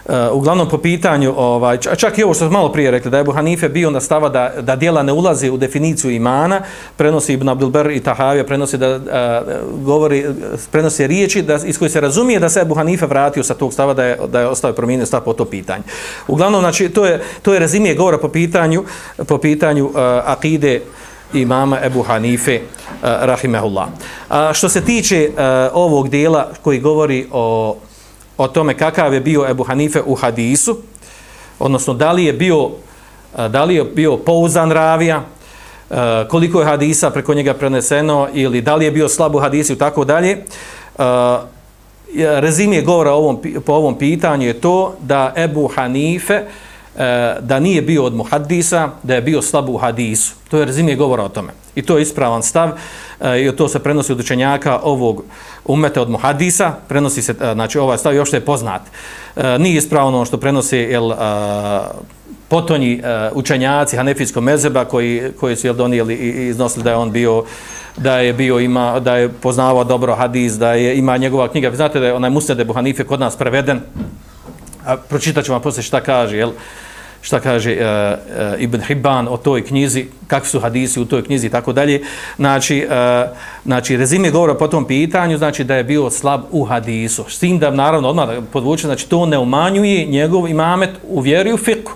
Eh, uglavnom po pitanju, ovaj, čak i ovo što smo malo prije rekli, da je Ebu Hanife bio na stava da, da dijela ne ulazi u definiciju imana, prenosi Ibn Abdelber i Tahavija, prenosi da uh, govori, prenosi riječi da, iz koje se razumije da se Ebu Hanife vratio sa tog stava da je, da je ostao promijenio stav po to pitanje. Uglavnom, znači, to je, to je rezimije govora po pitanju, po pitanju uh, akide imama Ebu Hanife, uh, rahimehullah. Uh, što se tiče uh, ovog dijela koji govori o o tome kakav je bio Ebu Hanife u hadisu, odnosno da li je bio, da li je bio pouzan ravija, koliko je hadisa preko njega preneseno ili da li je bio slab u hadisu i tako dalje. Rezimije govora ovom, po ovom pitanju je to da Ebu Hanife E, da nije bio od muhaddisa, da je bio slab u hadisu. To je rezimije govora o tome. I to je ispravan stav e, i to se prenosi od učenjaka ovog umete od muhaddisa, prenosi se, e, znači ovaj stav još je poznat. Nije ispravno ono što prenosi jel, potonji učenjaci Hanefijskog mezeba koji, koji su jel, donijeli i iznosili da je on bio da je bio ima da je poznavao dobro hadis da je ima njegova knjiga znate da je onaj Musnad Buhanife kod nas preveden a pročitaću vam poslije šta kaže jel' šta kaže e, e, Ibn Hibban o toj knjizi, kakvi su hadisi u toj knjizi i tako dalje. Znači, e, znači rezime govora po tom pitanju, znači da je bio slab u hadisu. S tim da, naravno, odmah da podvuče, znači to ne umanjuje njegov imamet u vjeri u fiku.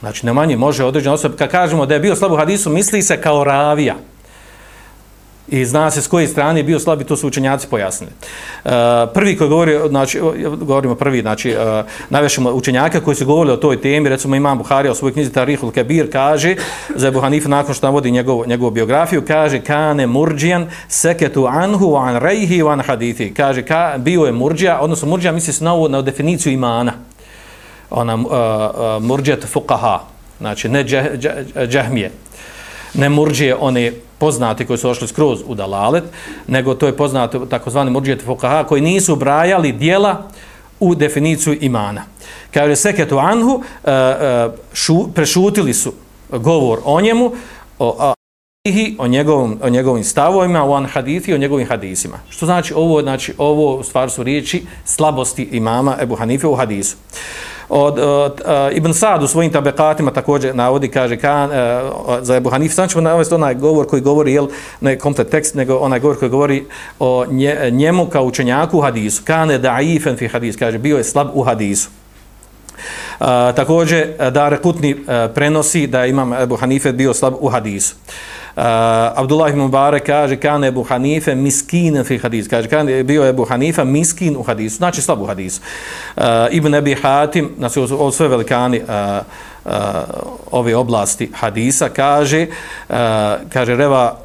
Znači, ne manje može određena osoba, kad kažemo da je bio slab u hadisu, misli se kao ravija. I zna se s koje strane je bio slab i to su učenjaci pojasnili. Uh, prvi koji govori, znači, govorimo prvi, znači, e, navješamo učenjaka koji su govorili o toj temi, recimo imam Buharija u svojoj knjizi Tarihul Kebir, kaže, za Ebu Hanifu nakon što navodi njegov, njegovu biografiju, kaže, kane murđijan seketu anhu an rejhi an hadithi. Kaže, ka, bio je murđija, odnosno murđija misli se na ovu, na definiciju imana. Ona, e, e, uh, uh, murđet fukaha, znači, ne džahmije. Ne murđije, one poznati koji su ošli skroz u dalalet, nego to je poznato takozvani murđijeti fukaha koji nisu brajali dijela u definiciju imana. Kao je seketu anhu, e, e, šu, prešutili su govor o njemu, o, o, njegovom, o njegovim stavovima, o an hadithi, o njegovim hadisima. Što znači ovo, znači ovo stvar su riječi slabosti imama Ebu Hanife u hadisu od, od uh, Ibn Sad u svojim tabekatima također navodi, kaže kan, uh, za Ebu Hanif, sam ćemo navesti onaj govor koji govori, jel, ne komplet tekst, nego onaj govor koji govori o nje, njemu kao učenjaku u hadisu. Kane da'ifen fi hadis, kaže, bio je slab u hadisu. Uh, također, e, da Kutni uh, e, prenosi da imam Ebu Hanife bio slab u hadisu. Uh, Abdullah ibn Mubarak kaže kan Ebu Hanife miskin fi hadis. Kaže kan je bio Ebu Hanifa miskin u hadisu. Znači slab u hadisu. Uh, ibn Abi Hatim, znači ovo sve velikani uh, uh, ove oblasti hadisa, kaže, uh, kaže Reva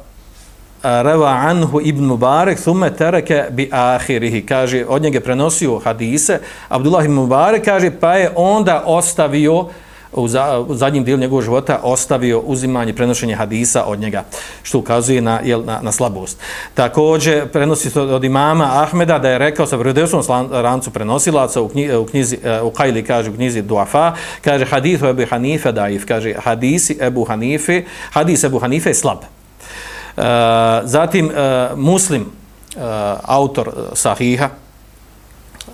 Reva anhu ibn Mubarak thume tereke bi ahirihi. Kaže, od njega prenosio hadise. Abdullah ibn Mubarak kaže, pa je onda ostavio u, za, u zadnjim dijelu njegovog života ostavio uzimanje, prenošenje hadisa od njega, što ukazuje na, jel, na, na slabost. Također, prenosi se od imama Ahmeda da je rekao sa vredesom rancu prenosilaca u, knji, u knjizi, e, u Kajli kaže u knjizi Duafa, kaže hadithu Ebu Hanife daif, kaže hadisi Ebu Hanife, hadis Ebu Hanife je slab. Uh, zatim, uh, muslim, uh, autor Sahiha,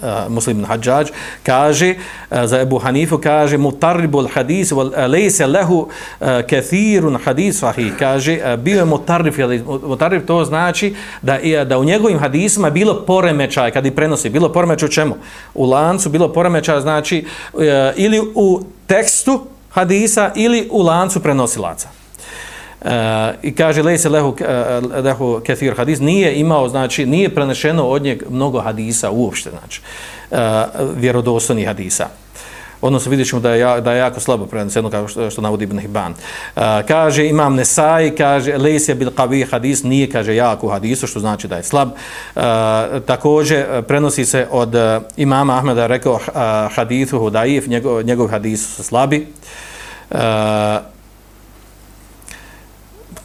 Eh, muslim hađađ, kaže eh, za Ebu Hanifu, kaže mutarribul hadis, wal eh, lejse lehu kathirun hadis sahih, kaže bio je mutarrif, mutarrif to znači da, da u njegovim hadisima bilo poremećaj, kad i prenosi, bilo poremećaj u čemu? U lancu bilo poremećaj, znači ili u tekstu hadisa ili u lancu prenosilaca. Uh, i kaže lejse lehu, uh, lehu kathir hadis nije imao znači nije prenešeno od njeg mnogo hadisa uopšte znači eh, uh, vjerodostojni hadisa odnosno vidjet ćemo da je, da je jako slabo preneseno kao što, što navodi Ibn Hibban. Uh, kaže imam Nesai, kaže Lesija bil qavi hadis nije kaže jako hadisu što znači da je slab. Uh, također prenosi se od uh, imama Ahmeda rekao uh, hadithu hudaif njegov, njegov hadis su slabi. Uh,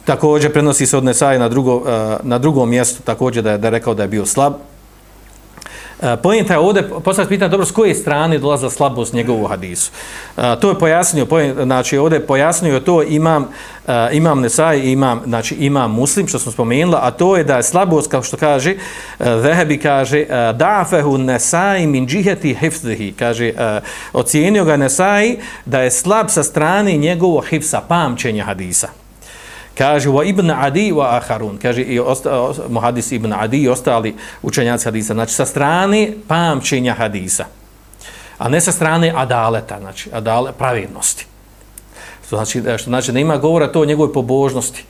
Također prenosi se od Nesaj na, drugo, eh, na drugom mjestu također da je, da je rekao da je bio slab. Eh, Pojenta je ovdje, postavljati pitanje, dobro, s koje strane dolaza slabost njegovu hadisu. Eh, to je pojasnio, pojen, znači ovdje je pojasnio to imam, imam Nesaj, imam, znači imam muslim, što smo spomenuli, a to je da je slabost, kao što kaže, Vehebi kaže, da'fehu Nesaj min džiheti hifzihi, kaže, ocijenio ga Nesaj da je slab sa strane njegovog hifsa, pamćenja hadisa. Kaže wa ibn Adi wa akharun. Kaže i osta, muhadis ibn Adi i ostali učenjaci hadisa. Znači sa strane pamćenja hadisa. A ne sa strane adaleta, znači adale, pravilnosti. Što znači, e, što znači da ima govora to o njegovoj pobožnosti,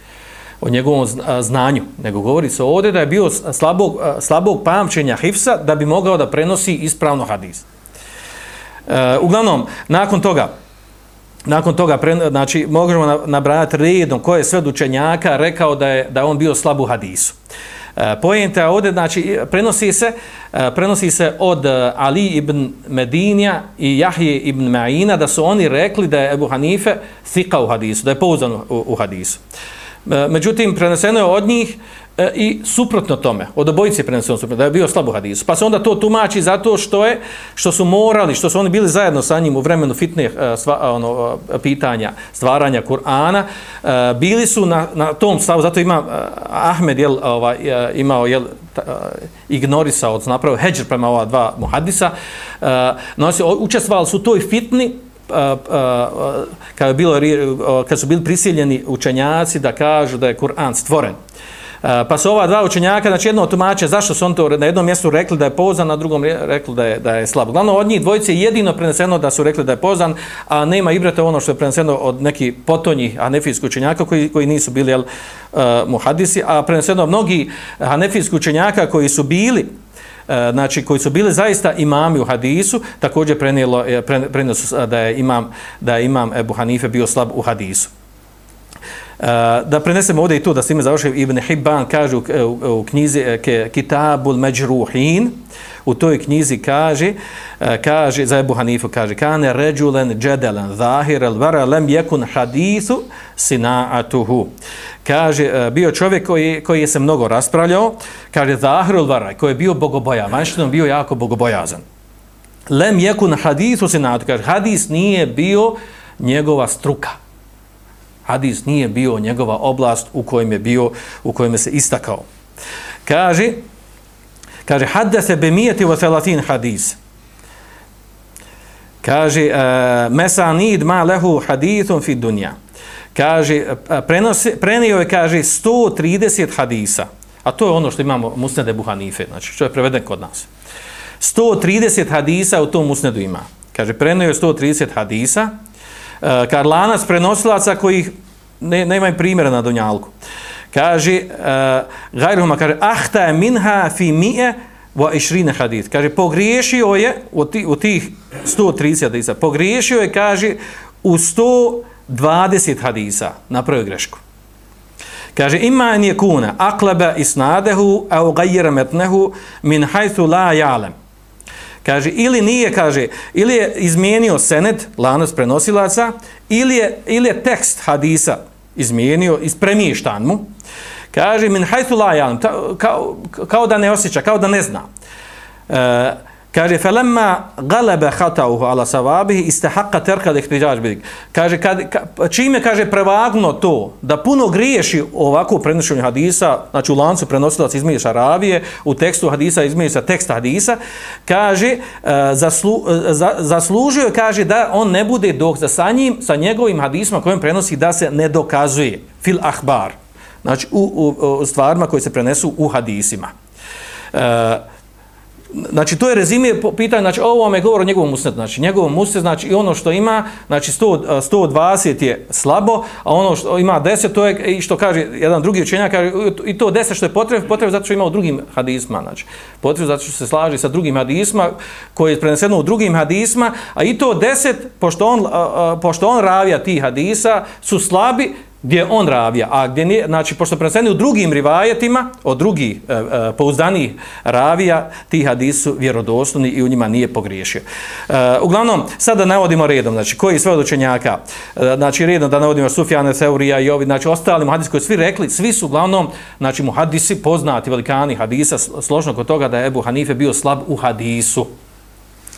o njegovom znanju, nego govori se ovdje da je bio slabog, e, slabog pamćenja hifsa da bi mogao da prenosi ispravno hadis. E, uglavnom, nakon toga, nakon toga, znači, možemo nabrajati redom koje je sve učenjaka rekao da je, da on bio slab u hadisu. E, pojenta ovdje, znači, prenosi se, e, prenosi se od e, Ali ibn Medinja i Jahije ibn Ma'ina da su oni rekli da je Ebu Hanife thika u hadisu, da je pouzdan u, u hadisu. E, međutim, preneseno je od njih e, i suprotno tome, od obojice preneseno suprotno, da je bio slabo hadisu. Pa se onda to tumači zato što je, što su morali, što su oni bili zajedno sa njim u vremenu fitne e, sva, e, ono, e, pitanja, stvaranja Kur'ana, e, bili su na, na tom stavu, zato ima e, Ahmed jel, ovaj, imao jel, ta, ignorisao, napravo heđer prema ova dva muhadisa, e, nosi, učestvali su toj fitni, kada, je bilo, kad su bili prisiljeni učenjaci da kažu da je Kur'an stvoren. E, pa su ova dva učenjaka, znači jedno tumače, zašto su on to na jednom mjestu rekli da je pozan, na drugom rekli da je, da je slab. Glavno, od njih dvojice jedino preneseno da su rekli da je pozan, a nema ibrata ono što je preneseno od neki potonji hanefijskih učenjaka koji, koji nisu bili jel, uh, muhadisi, a preneseno mnogi hanefijskih učenjaka koji su bili e, znači koji su bili zaista imami u hadisu, također prenijelo, prenijelo da je imam, da je imam Ebu Hanife bio slab u hadisu. Eh, da prenesemo ovdje i to da se ime završio Ibn Hibban kaže u, eh, u, u knjizi eh, ke, Kitabul Međruhin u toj knjizi kaže kaže za Ebu Hanifu kaže kane ređulen džedelen zahir al vara lem jekun hadisu sina'atuhu. Kaže bio čovjek koji, koji je se mnogo raspravljao kaže zahir al vara koji je bio bogobojan vanštinom bio jako bogobojazan. Lem jekun hadisu sina'atuhu kaže hadis nije bio njegova struka hadis nije bio njegova oblast u kojem je bio, u kojem je se istakao. Kaže, kaže, hadde se bemijeti u thelatin hadis. Kaže, uh, mesanid ma lehu hadithun fi dunja. Kaže, e, e, prenosi, prenio je, kaže, 130 hadisa. A to je ono što imamo musnede buhanife, znači, što je preveden kod nas. 130 hadisa u tom musnedu ima. Kaže, prenio je 130 hadisa, uh, karlanac prenosilaca kojih ne, ne imaju primjera na Dunjalku. Kaže, uh, gajruhuma, kaže, ahta minha fi mi'e wa išrine hadith. Kaže, pogriješio je u, ti, u tih 130 hadisa, pogriješio je, kaže, u 120 hadisa, napravio grešku. Kaže, ima en je kuna, aklebe isnadehu, au gajira metnehu, min hajthu la jalem. Kaže, ili nije, kaže, ili je izmijenio senet, lanos prenosilaca, ili je, ili je tekst hadisa izmijenio, ispremištan mu. Kaže, min hajthu la kao, kao da ne osjeća, kao da ne zna. E, Kaže, felemma galebe hatauhu ala savabihi istahakka terka da bidik. Kaže, kad, ka, čime kaže prevagno to da puno griješi ovako prenošenje hadisa, znači u lancu prenosilac izmije šaravije, u tekstu hadisa izmije sa teksta hadisa, kaže, e, zaslu, e, za, zaslužio kaže da on ne bude dok za sa njim, sa njegovim hadisma kojim prenosi da se ne dokazuje fil ahbar. Znači u, u, u stvarima koje se prenesu u hadisima. E, Znači, to je rezime pitanje, znači, ovo vam je govor o njegovom musnetu, znači, njegovom musnetu, znači, i ono što ima, znači, 100, 120 je slabo, a ono što ima 10, to je, i što kaže jedan drugi učenjak, kaže, i to 10 što je potrebno, potrebno zato što ima u drugim hadisma, znači, potrebno zato što se slaže sa drugim hadisma, koji je preneseno u drugim hadisma, a i to 10, pošto on, pošto on ravija tih hadisa, su slabi, gdje je on ravija, a gdje nije, znači, pošto preneseni u drugim rivajetima, od drugih e, e, pouzdanih ravija, ti hadisu vjerodostojni i u njima nije pogriješio. E, uglavnom, sada navodimo redom, znači, koji sve od učenjaka, e, znači, redom da navodimo Sufjane, Seurija i ovi, znači, ostali muhadisi koji svi rekli, svi su uglavnom, znači, muhadisi poznati, velikani hadisa, složno kod toga da je Ebu Hanife bio slab u hadisu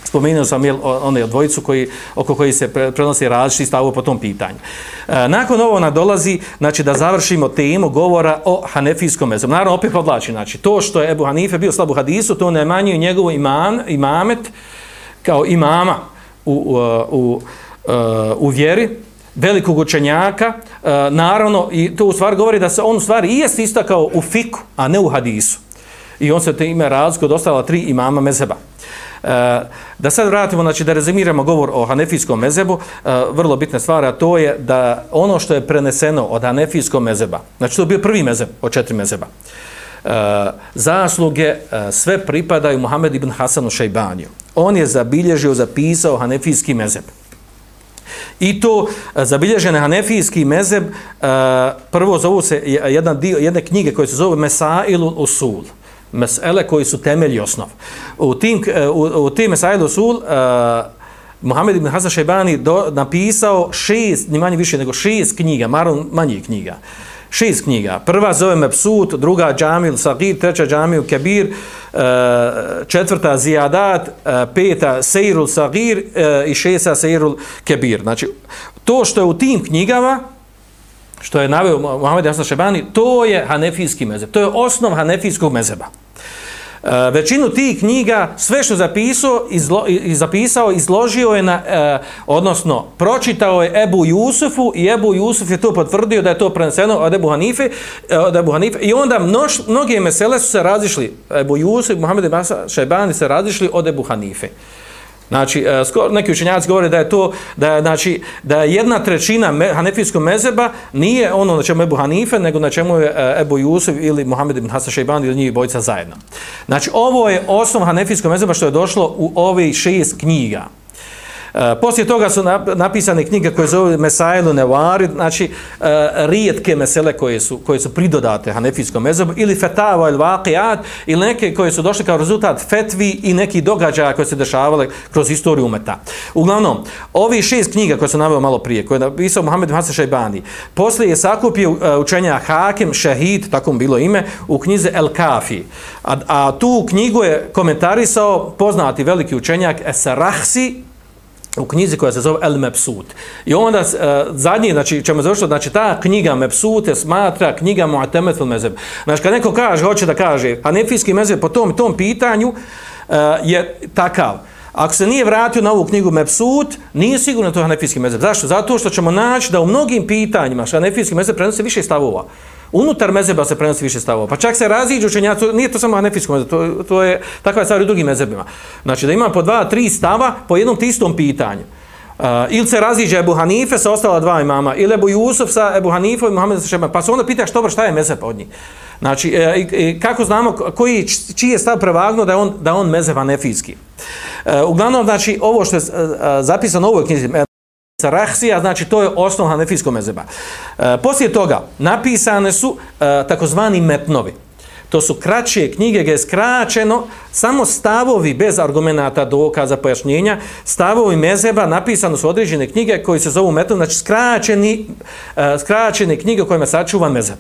spomenuo sam jel, one dvojicu koji, oko koji se prenosi različiti stavu po tom pitanju. E, nakon ovo nadolazi, znači da završimo temu govora o hanefijskom mezom. Naravno, opet podlači, znači to što je Ebu Hanife bio slab u hadisu, to ne manjuje njegov iman, imamet kao imama u, u, u, e, u vjeri, velikog učenjaka, e, naravno, i to u stvari govori da se on u stvari i jest istakao u fiku, a ne u hadisu. I on se te ime razliku od ostala tri imama mezeba. E, da sad vratimo, znači da rezimiramo govor o hanefijskom mezebu, eh, vrlo bitna stvar, a to je da ono što je preneseno od hanefijskog mezeba, znači to je bio prvi mezeb od četiri mezeba, e, zasluge sve pripadaju Muhammed ibn Hasanu Šejbaniju. On je zabilježio, zapisao hanefijski mezeb. I to zabilježen hanefijski mezeb, prvo zovu se jedan dio, jedne knjige koje se zove Mesailu Usul mesele koji su temelji osnov. U tim, e, u, u tim mesele usul uh, Muhammed ibn Hasan Šajbani do, napisao šest, ni manje više nego šest knjiga, marom manjih knjiga. Šest knjiga. Prva zove Mepsut, druga Džamil Sagir, treća Džamil Kebir, uh, četvrta Zijadat, uh, peta Seirul Sagir uh, i šesta Seirul Kebir. Znači, to što je u tim knjigama, što je naveo Muhammed Hasan Šebani, to je hanefijski mezeb. To je osnov hanefijskog mezeba. Eh, većinu tih knjiga, sve što zapisao, izlo, i zapisao, izložio je na, e, odnosno, pročitao je Ebu Jusufu i Ebu Jusuf je to potvrdio da je to preneseno od Ebu Hanife, eh, od Ebu Hanife i onda mnoš, mnoge mesele su se razišli, Ebu Jusuf, Muhammed Šajbani se razišli od Ebu Hanife. Znači, e, skor, neki učenjaci govore da je to, da je, znači, da je jedna trećina me, hanefijskog mezeba nije ono na čemu je Ebu Hanife, nego na čemu je e, Ebu Jusuf ili Muhammed ibn Hasan Šeiban ili njih bojica zajedno. Znači, ovo je osnov hanefijskog mezeba što je došlo u ovih šest knjiga. E, poslije toga su napisane knjige koje zove Mesailu Nevari, znači eh, rijetke mesele koje su, koje su pridodate Hanefijskom mezobu, ili Fetava ili Vakijat, ili neke koje su došle kao rezultat fetvi i neki događaja koje se dešavale kroz istoriju umeta. Uglavnom, ovi šest knjiga koje su naveo malo prije, koje je napisao Mohamed Hasan Šajbani, poslije je sakupio eh, učenja Hakim, Šehid, tako mu bilo ime, u knjize El Kafi. A, a tu knjigu je komentarisao poznati veliki učenjak Esarahsi, u knjizi koja se zove El Mepsut. I onda uh, zadnji, znači ćemo završiti, znači ta knjiga Mepsut smatra knjiga Mu'atemet fil Mezeb. Znači kad neko kaže, hoće da kaže, Hanefijski Mezeb po tom tom pitanju uh, je takav. Ako se nije vratio na ovu knjigu Mepsut, nije sigurno to Hanefijski Mezeb. Zašto? Zato što ćemo naći da u mnogim pitanjima Hanefijski Mezeb prenose više stavova. Unutar mezeba se prenosi više stavova. Pa čak se raziđu učenjaci, nije to samo hanefijsko mezeb, to, to je takva je stvar u drugim mezebima. Znači da ima po dva, tri stava po jednom tistom pitanju. Uh, ili se raziđe Ebu Hanife sa ostala dva imama, ili Ebu Jusuf sa Ebu Hanifom i Muhammed sa Šeban. Pa se onda pita što šta je mezeb od njih. Znači, e, e, kako znamo koji, čiji je stav prevagno da je on, da on mezeb anefijski? E, uh, uglavnom, znači, ovo što je e, zapisano u ovoj knjizi, Sarahsija, znači to je osnov hanefijskog mezeba. E, poslije toga napisane su e, takozvani metnovi. To su kraće knjige gdje je skraćeno samo stavovi bez argumenata, dokaza, pojašnjenja. Stavovi mezeba napisano su određene knjige koji se zovu metnovi, znači skraćeni, e, skraćene knjige kojima sačuva mezeb.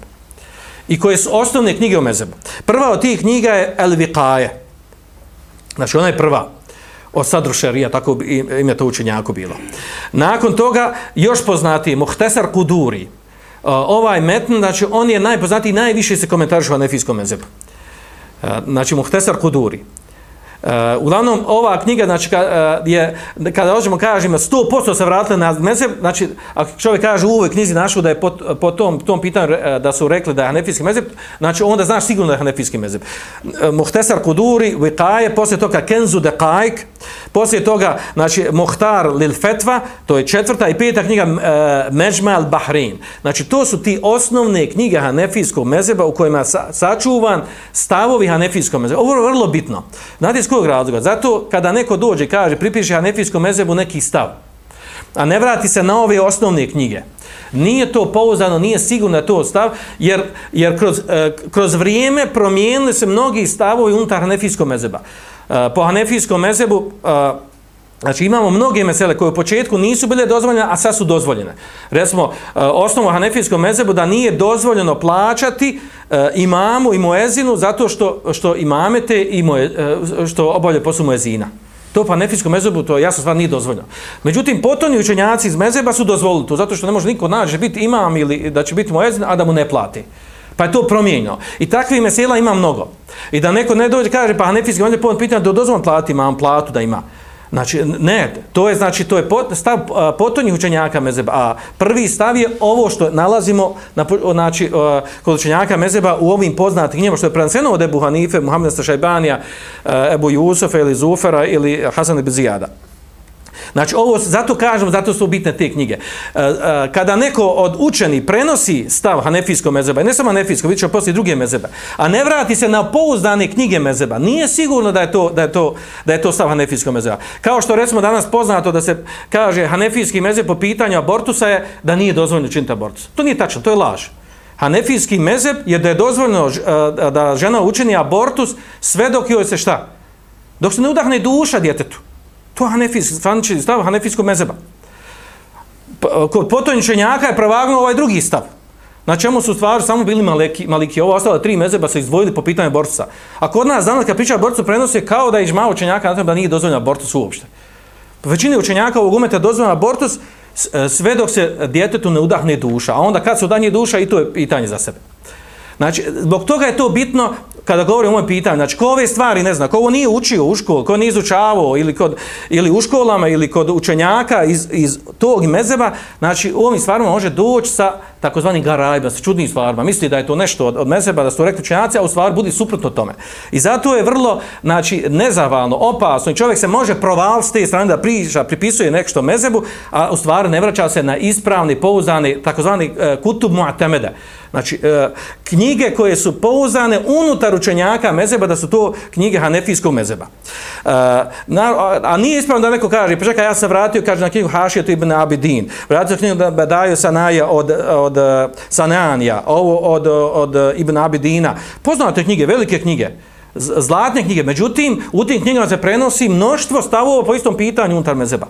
I koje su osnovne knjige o mezebu. Prva od tih knjiga je El Vikaje. Znači ona je prva o sadru šarija, tako je to učenjako bilo. Nakon toga, još poznatiji, Muhtesar Kuduri. Uh, ovaj metn, znači, on je najpoznatiji, najviše se komentarišu u nefijskom mezebu. Uh, znači, Muhtesar Kuduri. Uh, uglavnom, ova knjiga, znači, ka, uh, je, kada hoćemo kažemo, 100% se vratili na mezheb, znači, ako čovjek kaže u ovoj knjizi našu da je po, po tom, tom pitanju uh, da su rekli da je hanefijski mezheb, znači, onda znaš sigurno da je hanefijski mezheb. Uh, Muhtesar Kuduri, Vikaje, poslije toga Kenzu de Kajk, poslije toga, znači, Muhtar Lil Fetva, to je četvrta i peta knjiga uh, Međmal Bahrein. Znači, to su ti osnovne knjige hanefijskog mezheba u kojima sa, sačuvan stavovi hanefijskog mezheba. Ovo je vrlo bitno. Znate, kog razloga? Zato kada neko dođe i kaže pripiše hanefijskom mezebu neki stav, a ne vrati se na ove osnovne knjige, nije to pouzdano, nije sigurno to stav, jer, jer kroz, e, kroz vrijeme promijenili se mnogi stavovi unutar hanefijskog mezeba. E, po hanefijskom mezebu, e, Znači imamo mnoge mesele koje u početku nisu bile dozvoljene, a sad su dozvoljene. Recimo, e, osnovu hanefijskom mezebu da nije dozvoljeno plaćati e, imamu i moezinu zato što, što imamete i moje, e, što obavlja poslu muezina. To pa nefijskom mezebu, to jasno stvar nije dozvoljeno. Međutim, potoni učenjaci iz mezeba su dozvolili to, zato što ne može niko naći da biti imam ili da će biti muezin, a da mu ne plati. Pa je to promijenjeno. I takvih mesela ima mnogo. I da neko ne dođe kaže, pa hanefijski mezebu, povod pitanja, da dozvoljeno plati imam platu da ima. Znači, ne, to je, znači, to je pot, stav potonjih učenjaka mezeba, a prvi stav je ovo što nalazimo na, znači, kod učenjaka mezeba u ovim poznatim knjima, što je prenanseno od Ebu Hanife, Muhammeda Stašajbanija, Ebu Jusufa ili Zufera ili Hasan ibn Zijada. Znači, ovo, zato kažem, zato su bitne te knjige. E, e, kada neko od učeni prenosi stav Hanefijskog mezeba, ne samo Hanefijskog, vidjet ćemo poslije druge mezeba, a ne vrati se na pouzdane knjige mezeba, nije sigurno da je to, da je to, da je to stav Hanefijskog mezeba. Kao što recimo danas poznato da se kaže Hanefijski mezeb po pitanju abortusa je da nije dozvoljeno činiti abortus. To nije tačno, to je laž. Hanefijski mezeb je da je dozvoljeno e, da žena učini abortus sve dok joj se šta? Dok se ne udahne duša djetetu. To je hanefijski, stranični stav hanefijskog mezeba. Eh, kod potonjičenjaka je pravagno ovaj drugi stav. Na čemu su stvari samo bili maliki, maliki. Ovo ostala tri mezeba se izdvojili po pitanju borca. A kod nas danas kad priča borcu prenosi kao da je ižma učenjaka na da nije dozvoljena abortus uopšte. Po većini učenjaka ovog umeta dozvoljena abortus eh, sve dok se djetetu ne udahne duša. A onda kad se udahne duša i to je pitanje za sebe. Znači, zbog toga je to bitno kada govorim o mojem pitanju, znači ko ove stvari ne zna, ko ovo nije učio u školu, ko nije izučavao ili, kod, ili u školama ili kod učenjaka iz, iz tog mezeba, znači u ovim stvarima može doći sa takozvanim garajba, sa čudnim stvarima. Misli da je to nešto od, od mezeba, da su to rekli učenjaci, a u stvari budi suprotno tome. I zato je vrlo znači, nezavalno, opasno i čovjek se može provaliti s te strane da priča, pripisuje nešto mezebu, a u stvari ne vraća se na ispravni, pouzani, takozvani e, kutub muatemede. Znači, e, knjige koje su pouzane unutar učenjaka mezeba, da su to knjige hanefijskog mezeba. Uh, eh, na, a nije ispravno da neko kaže, pa čekaj, ja sam vratio, kaže na knjigu Hašijetu ibn Abidin, vratio knjigu da daju Sanaja od, od eh, Sananija, ovo od, od eh, Ibn Abidina. Poznate knjige, velike knjige, zlatne knjige, međutim, u tim knjigama se prenosi mnoštvo stavova po istom pitanju unutar mezeba.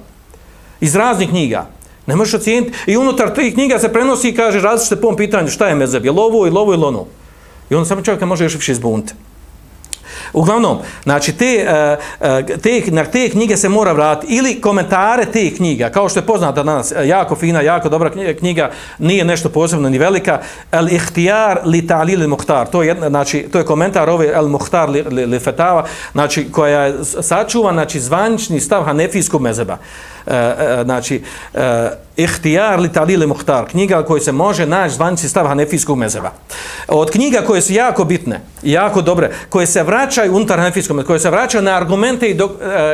Iz raznih knjiga. Ne možeš ocijeniti. I unutar tih knjiga se prenosi i kaže različite po ovom pitanju šta je mezeb, je li ovo ili ovo ili ono. I onda samo čovjeka može još više izbuniti. Uglavnom, znači te, eh, eh, te, na te knjige se mora vratiti ili komentare te knjiga, kao što je poznata danas, eh, jako fina, jako dobra knjiga, nije nešto posebno ni velika, El ihtijar li ta'lil li muhtar, to je, jedna, znači, to je komentar ove El muhtar li, li, li fetava, znači koja je sačuvan, znači zvančni stav hanefijskog mezeba. Uh, E, e, znači, e, uh, ihtijar li ta'lil muhtar, knjiga koju se može naći zvančni stav hanefijskog mezeba. Od knjiga koje su jako bitne, jako dobre, koje se vraćaju unutar hanefijskom, koje se vraćaju na argumente i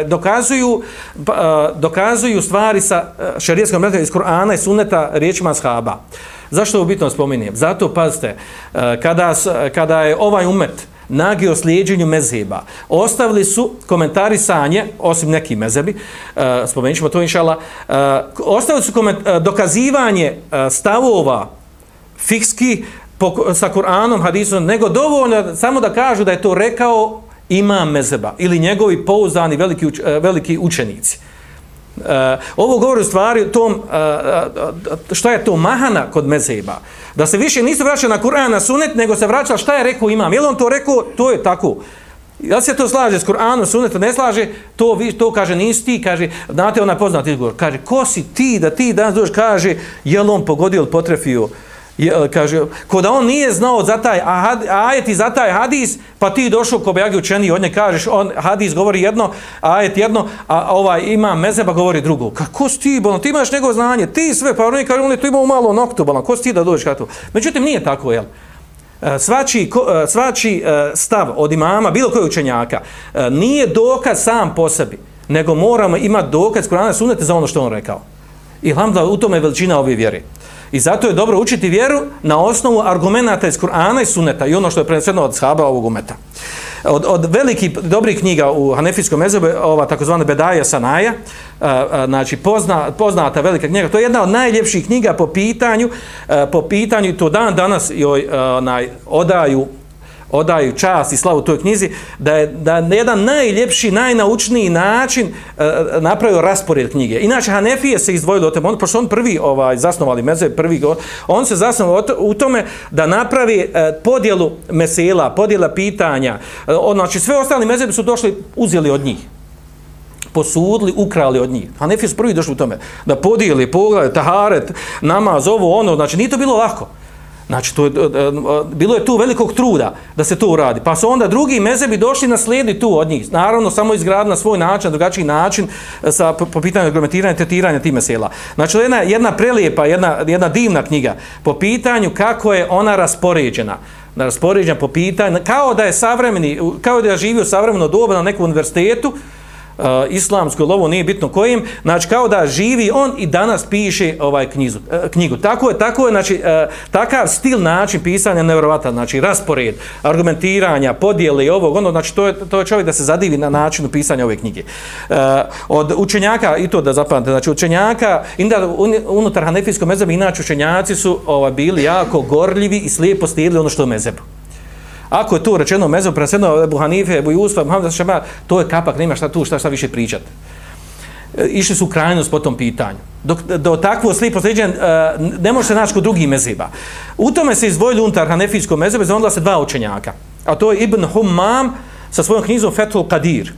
dokazuju, pa, dokazuju stvari sa e, šarijetskom metodom iz Kur'ana i suneta riječima shaba. Zašto ovo bitno spominjem? Zato, pazite, kada, kada je ovaj umet nagi o slijedženju mezheba, ostavili su komentari sanje, osim neki mezebi, e, spomenut ćemo to inšala, e, ostavili su e, dokazivanje stavova fikski po, sa Kur'anom, hadisom, nego dovoljno samo da kažu da je to rekao imam mezeba ili njegovi pouzdani veliki, uč, veliki učenici. Uh, ovo govori u stvari tom, uh, šta je to mahana kod mezheba. Da se više nisu vraćali na Kur'an, na sunet, nego se vraćali šta je rekao imam. Je on to rekao? To je tako. Ja se to slaže s Kur'anom, sunet ne slaže, to, vi, to kaže nisi ti, kaže, znate ona poznat izgovor, kaže, ko si ti da ti danas dođeš, kaže, je on pogodio ili potrefio? uh, E, kaže, ko da on nije znao za taj ajet i za taj hadis, pa ti došao ko bejagi učeni od nje kažeš, on hadis govori jedno, ajet jedno, a ovaj ima mezeba govori drugo. Kako si ti, bolno, ti imaš nego znanje, ti sve, pa oni kaže, on je tu imao malo noktu, bolno, ko si ti da dođeš to Međutim, nije tako, jel? E, svači, e, svači stav od imama, bilo koje učenjaka, nije dokaz sam po sebi, nego moramo imati dokaz Kur'ana sunete za ono što on rekao. I hamdala, u tome je veličina ove vjere. I zato je dobro učiti vjeru na osnovu argumenta iz Kur'ana i Suneta i ono što je preneseno od shaba ovog umeta. od, od velikih dobrih knjiga u Hanefijskom mezebu ova takozvana Bedaja Sanaja, a, a, znači pozna, poznata velika knjiga, to je jedna od najljepših knjiga po pitanju, a, po pitanju to dan danas joj onaj odaju odaju čast i slavu toj knjizi, da je da na jedan najljepši, najnaučniji način e, napravio raspored knjige. Inače, Hanefije se izdvojili o tome, on, pošto on prvi ovaj, zasnovali meze, prvi, on se zasnovali u tome da napravi e, podjelu mesela, podjela pitanja. E, on, znači, sve ostali meze su došli, uzeli od njih posudili, ukrali od njih. Hanefije su prvi došli u tome. Da podijeli, pogled, taharet, namaz, ovo, ono. Znači, nije to bilo lako. Znači, to je, e, e, e, bilo je tu velikog truda da se to uradi. Pa su onda drugi mezebi došli na slijedi tu od njih. Naravno, samo izgrad na svoj način, na drugačiji način, sa, po, po pitanju argumentiranja i tretiranja tih mesela. Znači, jedna, jedna prelijepa, jedna, jedna divna knjiga po pitanju kako je ona raspoređena. na raspoređen po pitanju, kao da je savremeni, kao da je živio savremeno doba na nekom univerzitetu, uh, islamskoj lovo nije bitno kojim, znači kao da živi on i danas piše ovaj knjizu, uh, knjigu. Tako je, tako je, znači uh, takav stil način pisanja nevjerovatan, znači raspored, argumentiranja, podjele i ovog, ono, znači to je, to je čovjek da se zadivi na načinu pisanja ove knjige. Uh, od učenjaka, i to da zapamte, znači učenjaka, inda un, unutar hanefijskog mezeba, inače učenjaci su ovaj, bili jako gorljivi i slijepo stilili ono što je mezebu. Ako je to rečeno mezo preseno Ebu Hanife, Ebu Jusfa, Muhammed Šaba, to je kapak, nema šta tu, šta šta više pričati. E, išli su u krajnost po tom pitanju. Dok, do takvo slipo sljeđen, e, ne može se naći kod drugih meziba. U tome se izdvojili unutar Hanefijskog mezeba, zvonila se dva učenjaka. A to je Ibn Humam sa svojom knjizom Fethul Qadir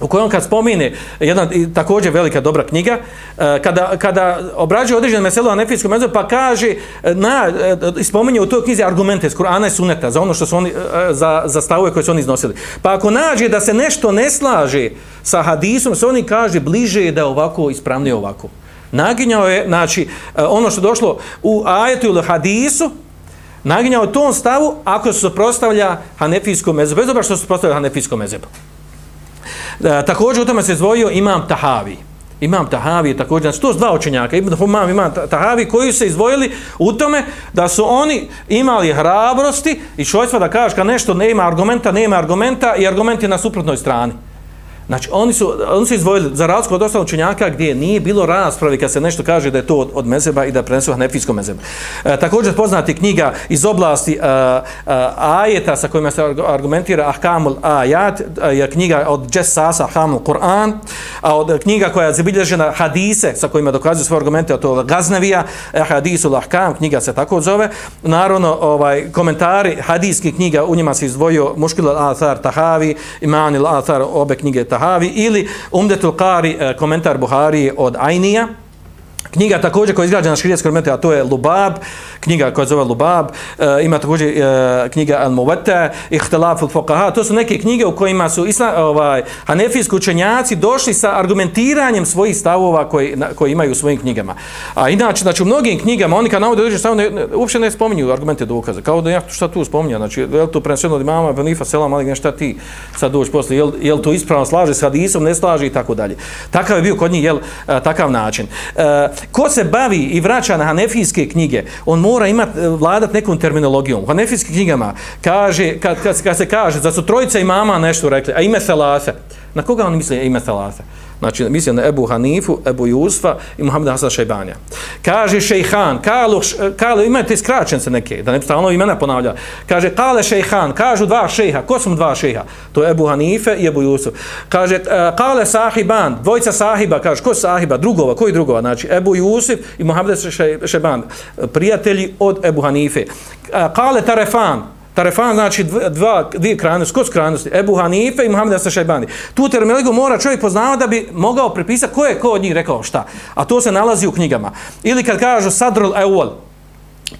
u kojom kad spomine jedna također velika dobra knjiga, e, kada, kada obrađuje određene mesele anefijsku anefijskom mezu, pa kaže, e, na, e, spominje u toj knjizi argumente iz Kur'ana i Suneta za ono što su oni, za, za stavove koje su oni iznosili. Pa ako nađe da se nešto ne slaže sa hadisom, se oni kaže bliže je da je ovako ispravnije ovako. Naginjao je, znači, ono što došlo u ajetu ili hadisu, naginjao tom stavu ako se suprostavlja hanefijskom mezu, bez obra što se suprostavlja hanefijskom mezebu. E, također u tome se izvojio imam Tahavi. Imam Tahavi također, znači to su dva učenjaka, Ibn Humam, imam Tahavi, koji su se izvojili u tome da su oni imali hrabrosti i šojstva da kažeš kad nešto nema argumenta, nema argumenta i argument je na suprotnoj strani. Znači, oni su, oni su izdvojili, za razliku od ostalog učenjaka gdje nije bilo raspravi kad se nešto kaže da je to od, od mezeba i da prenesu hanefijskom mezebu. E, također poznati knjiga iz oblasti e, e, ajeta sa kojima se argumentira Ahkamul Ajat, e, je knjiga od Džesasa, Ahkamul Kur'an, a od knjiga koja je zabilježena hadise sa kojima dokazuju svoje argumente od toga Gaznavija, e, Hadisul Ahkam, knjiga se tako zove. Naravno, ovaj, komentari hadijskih knjiga, u njima se izdvojio Muškil al-Athar Tahavi, Imanil al-Athar, obe knjige Tahavi, Tahavi ili Umdetul Qari eh, komentar Buhari od Ajnija, Knjiga također koja je izgrađena na širijetskoj a to je Lubab, knjiga koja zove Lubab, e, ima također e, knjiga Al-Muwatta, Ihtilaf al-Fuqaha, to su neke knjige u kojima su isla, ovaj, hanefijski učenjaci došli sa argumentiranjem svojih stavova koji, na, koji imaju u svojim knjigama. A inače, znači u mnogim knjigama, oni kad navode samo ne, ne, uopće ne spominju argumente dokaze, kao da ja šta tu spominja, znači je li to preneseno od imama, Benifa, Selam, ali šta ti sad doći posle, je li, je li to ispravno slaže s hadisom, ne slaže i tako dalje. Takav je bio kod njih, jel, e, takav način. E, ko se bavi i vraća na hanefijske knjige, on mora imati e, vladat nekom terminologijom. U hanefijskim knjigama kaže, kad, kad, kad se kaže da su trojica imama nešto rekli, a ime Selase, na koga on misli ime Selase? Znači, mislim na Ebu Hanifu, Ebu Jusfa i Muhammeda Hasan Šajbanja. Kaže Šejhan, kalu, kalu, imate skraćence neke, da ne stalno imena ponavlja. Kaže, kale Šejhan, kažu dva šejha. Ko su dva šejha? To je Ebu Hanife i Ebu Jusuf. Kaže, e, kale Sahiban, dvojica Sahiba, kaže, ko Sahiba? Drugova, koji drugova? Znači, Ebu Jusuf i Muhammed Šajban, prijatelji od Ebu Hanife. E, kale Tarefan, Tarefan znači dva, dvije krajnosti, skos krajnosti? Ebu Hanife i Muhammed Asa Šajbani. Tu terminologiju mora čovjek poznavati da bi mogao prepisati ko je ko od njih rekao šta. A to se nalazi u knjigama. Ili kad kažu Sadrul Eul,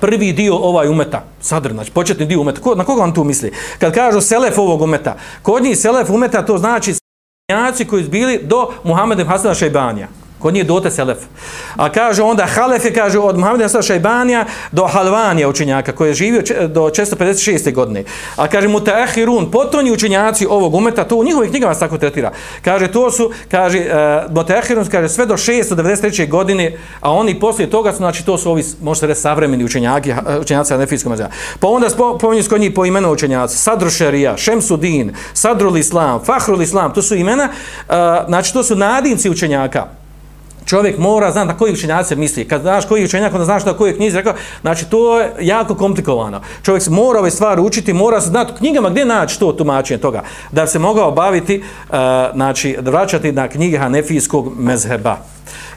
prvi dio ovaj umeta, sadr, znači početni dio umeta, ko, na koga on tu misli? Kad kažu Selef ovog umeta, kod njih Selef umeta to znači snjaci koji su bili do Muhammeda Hasana Šajbanija. Kod njih dote selef. A kaže onda halef je, kaže, od Muhammeda Nasa Šajbanija do Halvanija učenjaka, koji je živio do 456. godine. A kaže Mutaahirun, potonji učenjaci ovog umeta, to u njihovih knjigama se tako tretira. Kaže, to su, kaže, eh, uh, Mutaahirun, kaže, sve do 693. godine, a oni poslije toga, znači, to su ovi, možete reći, savremeni učenjaki, eh, učenjaci Anefijskog mazija. Pa onda spominju kod njih po imenu učenjaci, Sadru Šerija, Šemsudin, Sadrul Islam, Fahrul Islam, to su imena, uh, znači, to su nadimci učenjaka čovjek mora znati na koji učenjak se misli. Kad znaš koji učenjak, onda znaš na koji knjizi rekao. Znači, to je jako komplikovano. Čovjek mora ove stvari učiti, mora se znati u knjigama gdje naći to tumačenje toga. Da se mogao baviti, uh, znači, vraćati na knjige Hanefijskog mezheba.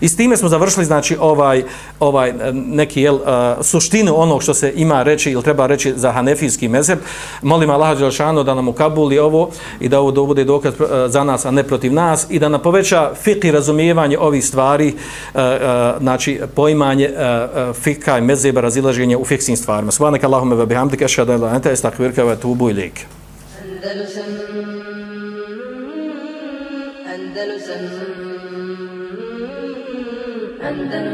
I s time smo završili znači ovaj ovaj neki jel, uh, suštinu onog što se ima reći ili treba reći za hanefijski mezheb. Molim Allaha dželešano da nam ukabuli ovo i da ovo bude dokaz eh, za nas a ne protiv nas i da nam poveća fiqi razumijevanje ovih stvari, uh, uh, znači poimanje uh, uh, fika i mezheba razilaženje u fiksnim stvarima. Subhanak Allahumma ve bihamdika ashhadu an la ilaha illa anta astaghfiruka wa atubu ilaik. Andalusam Andalusam Andalusam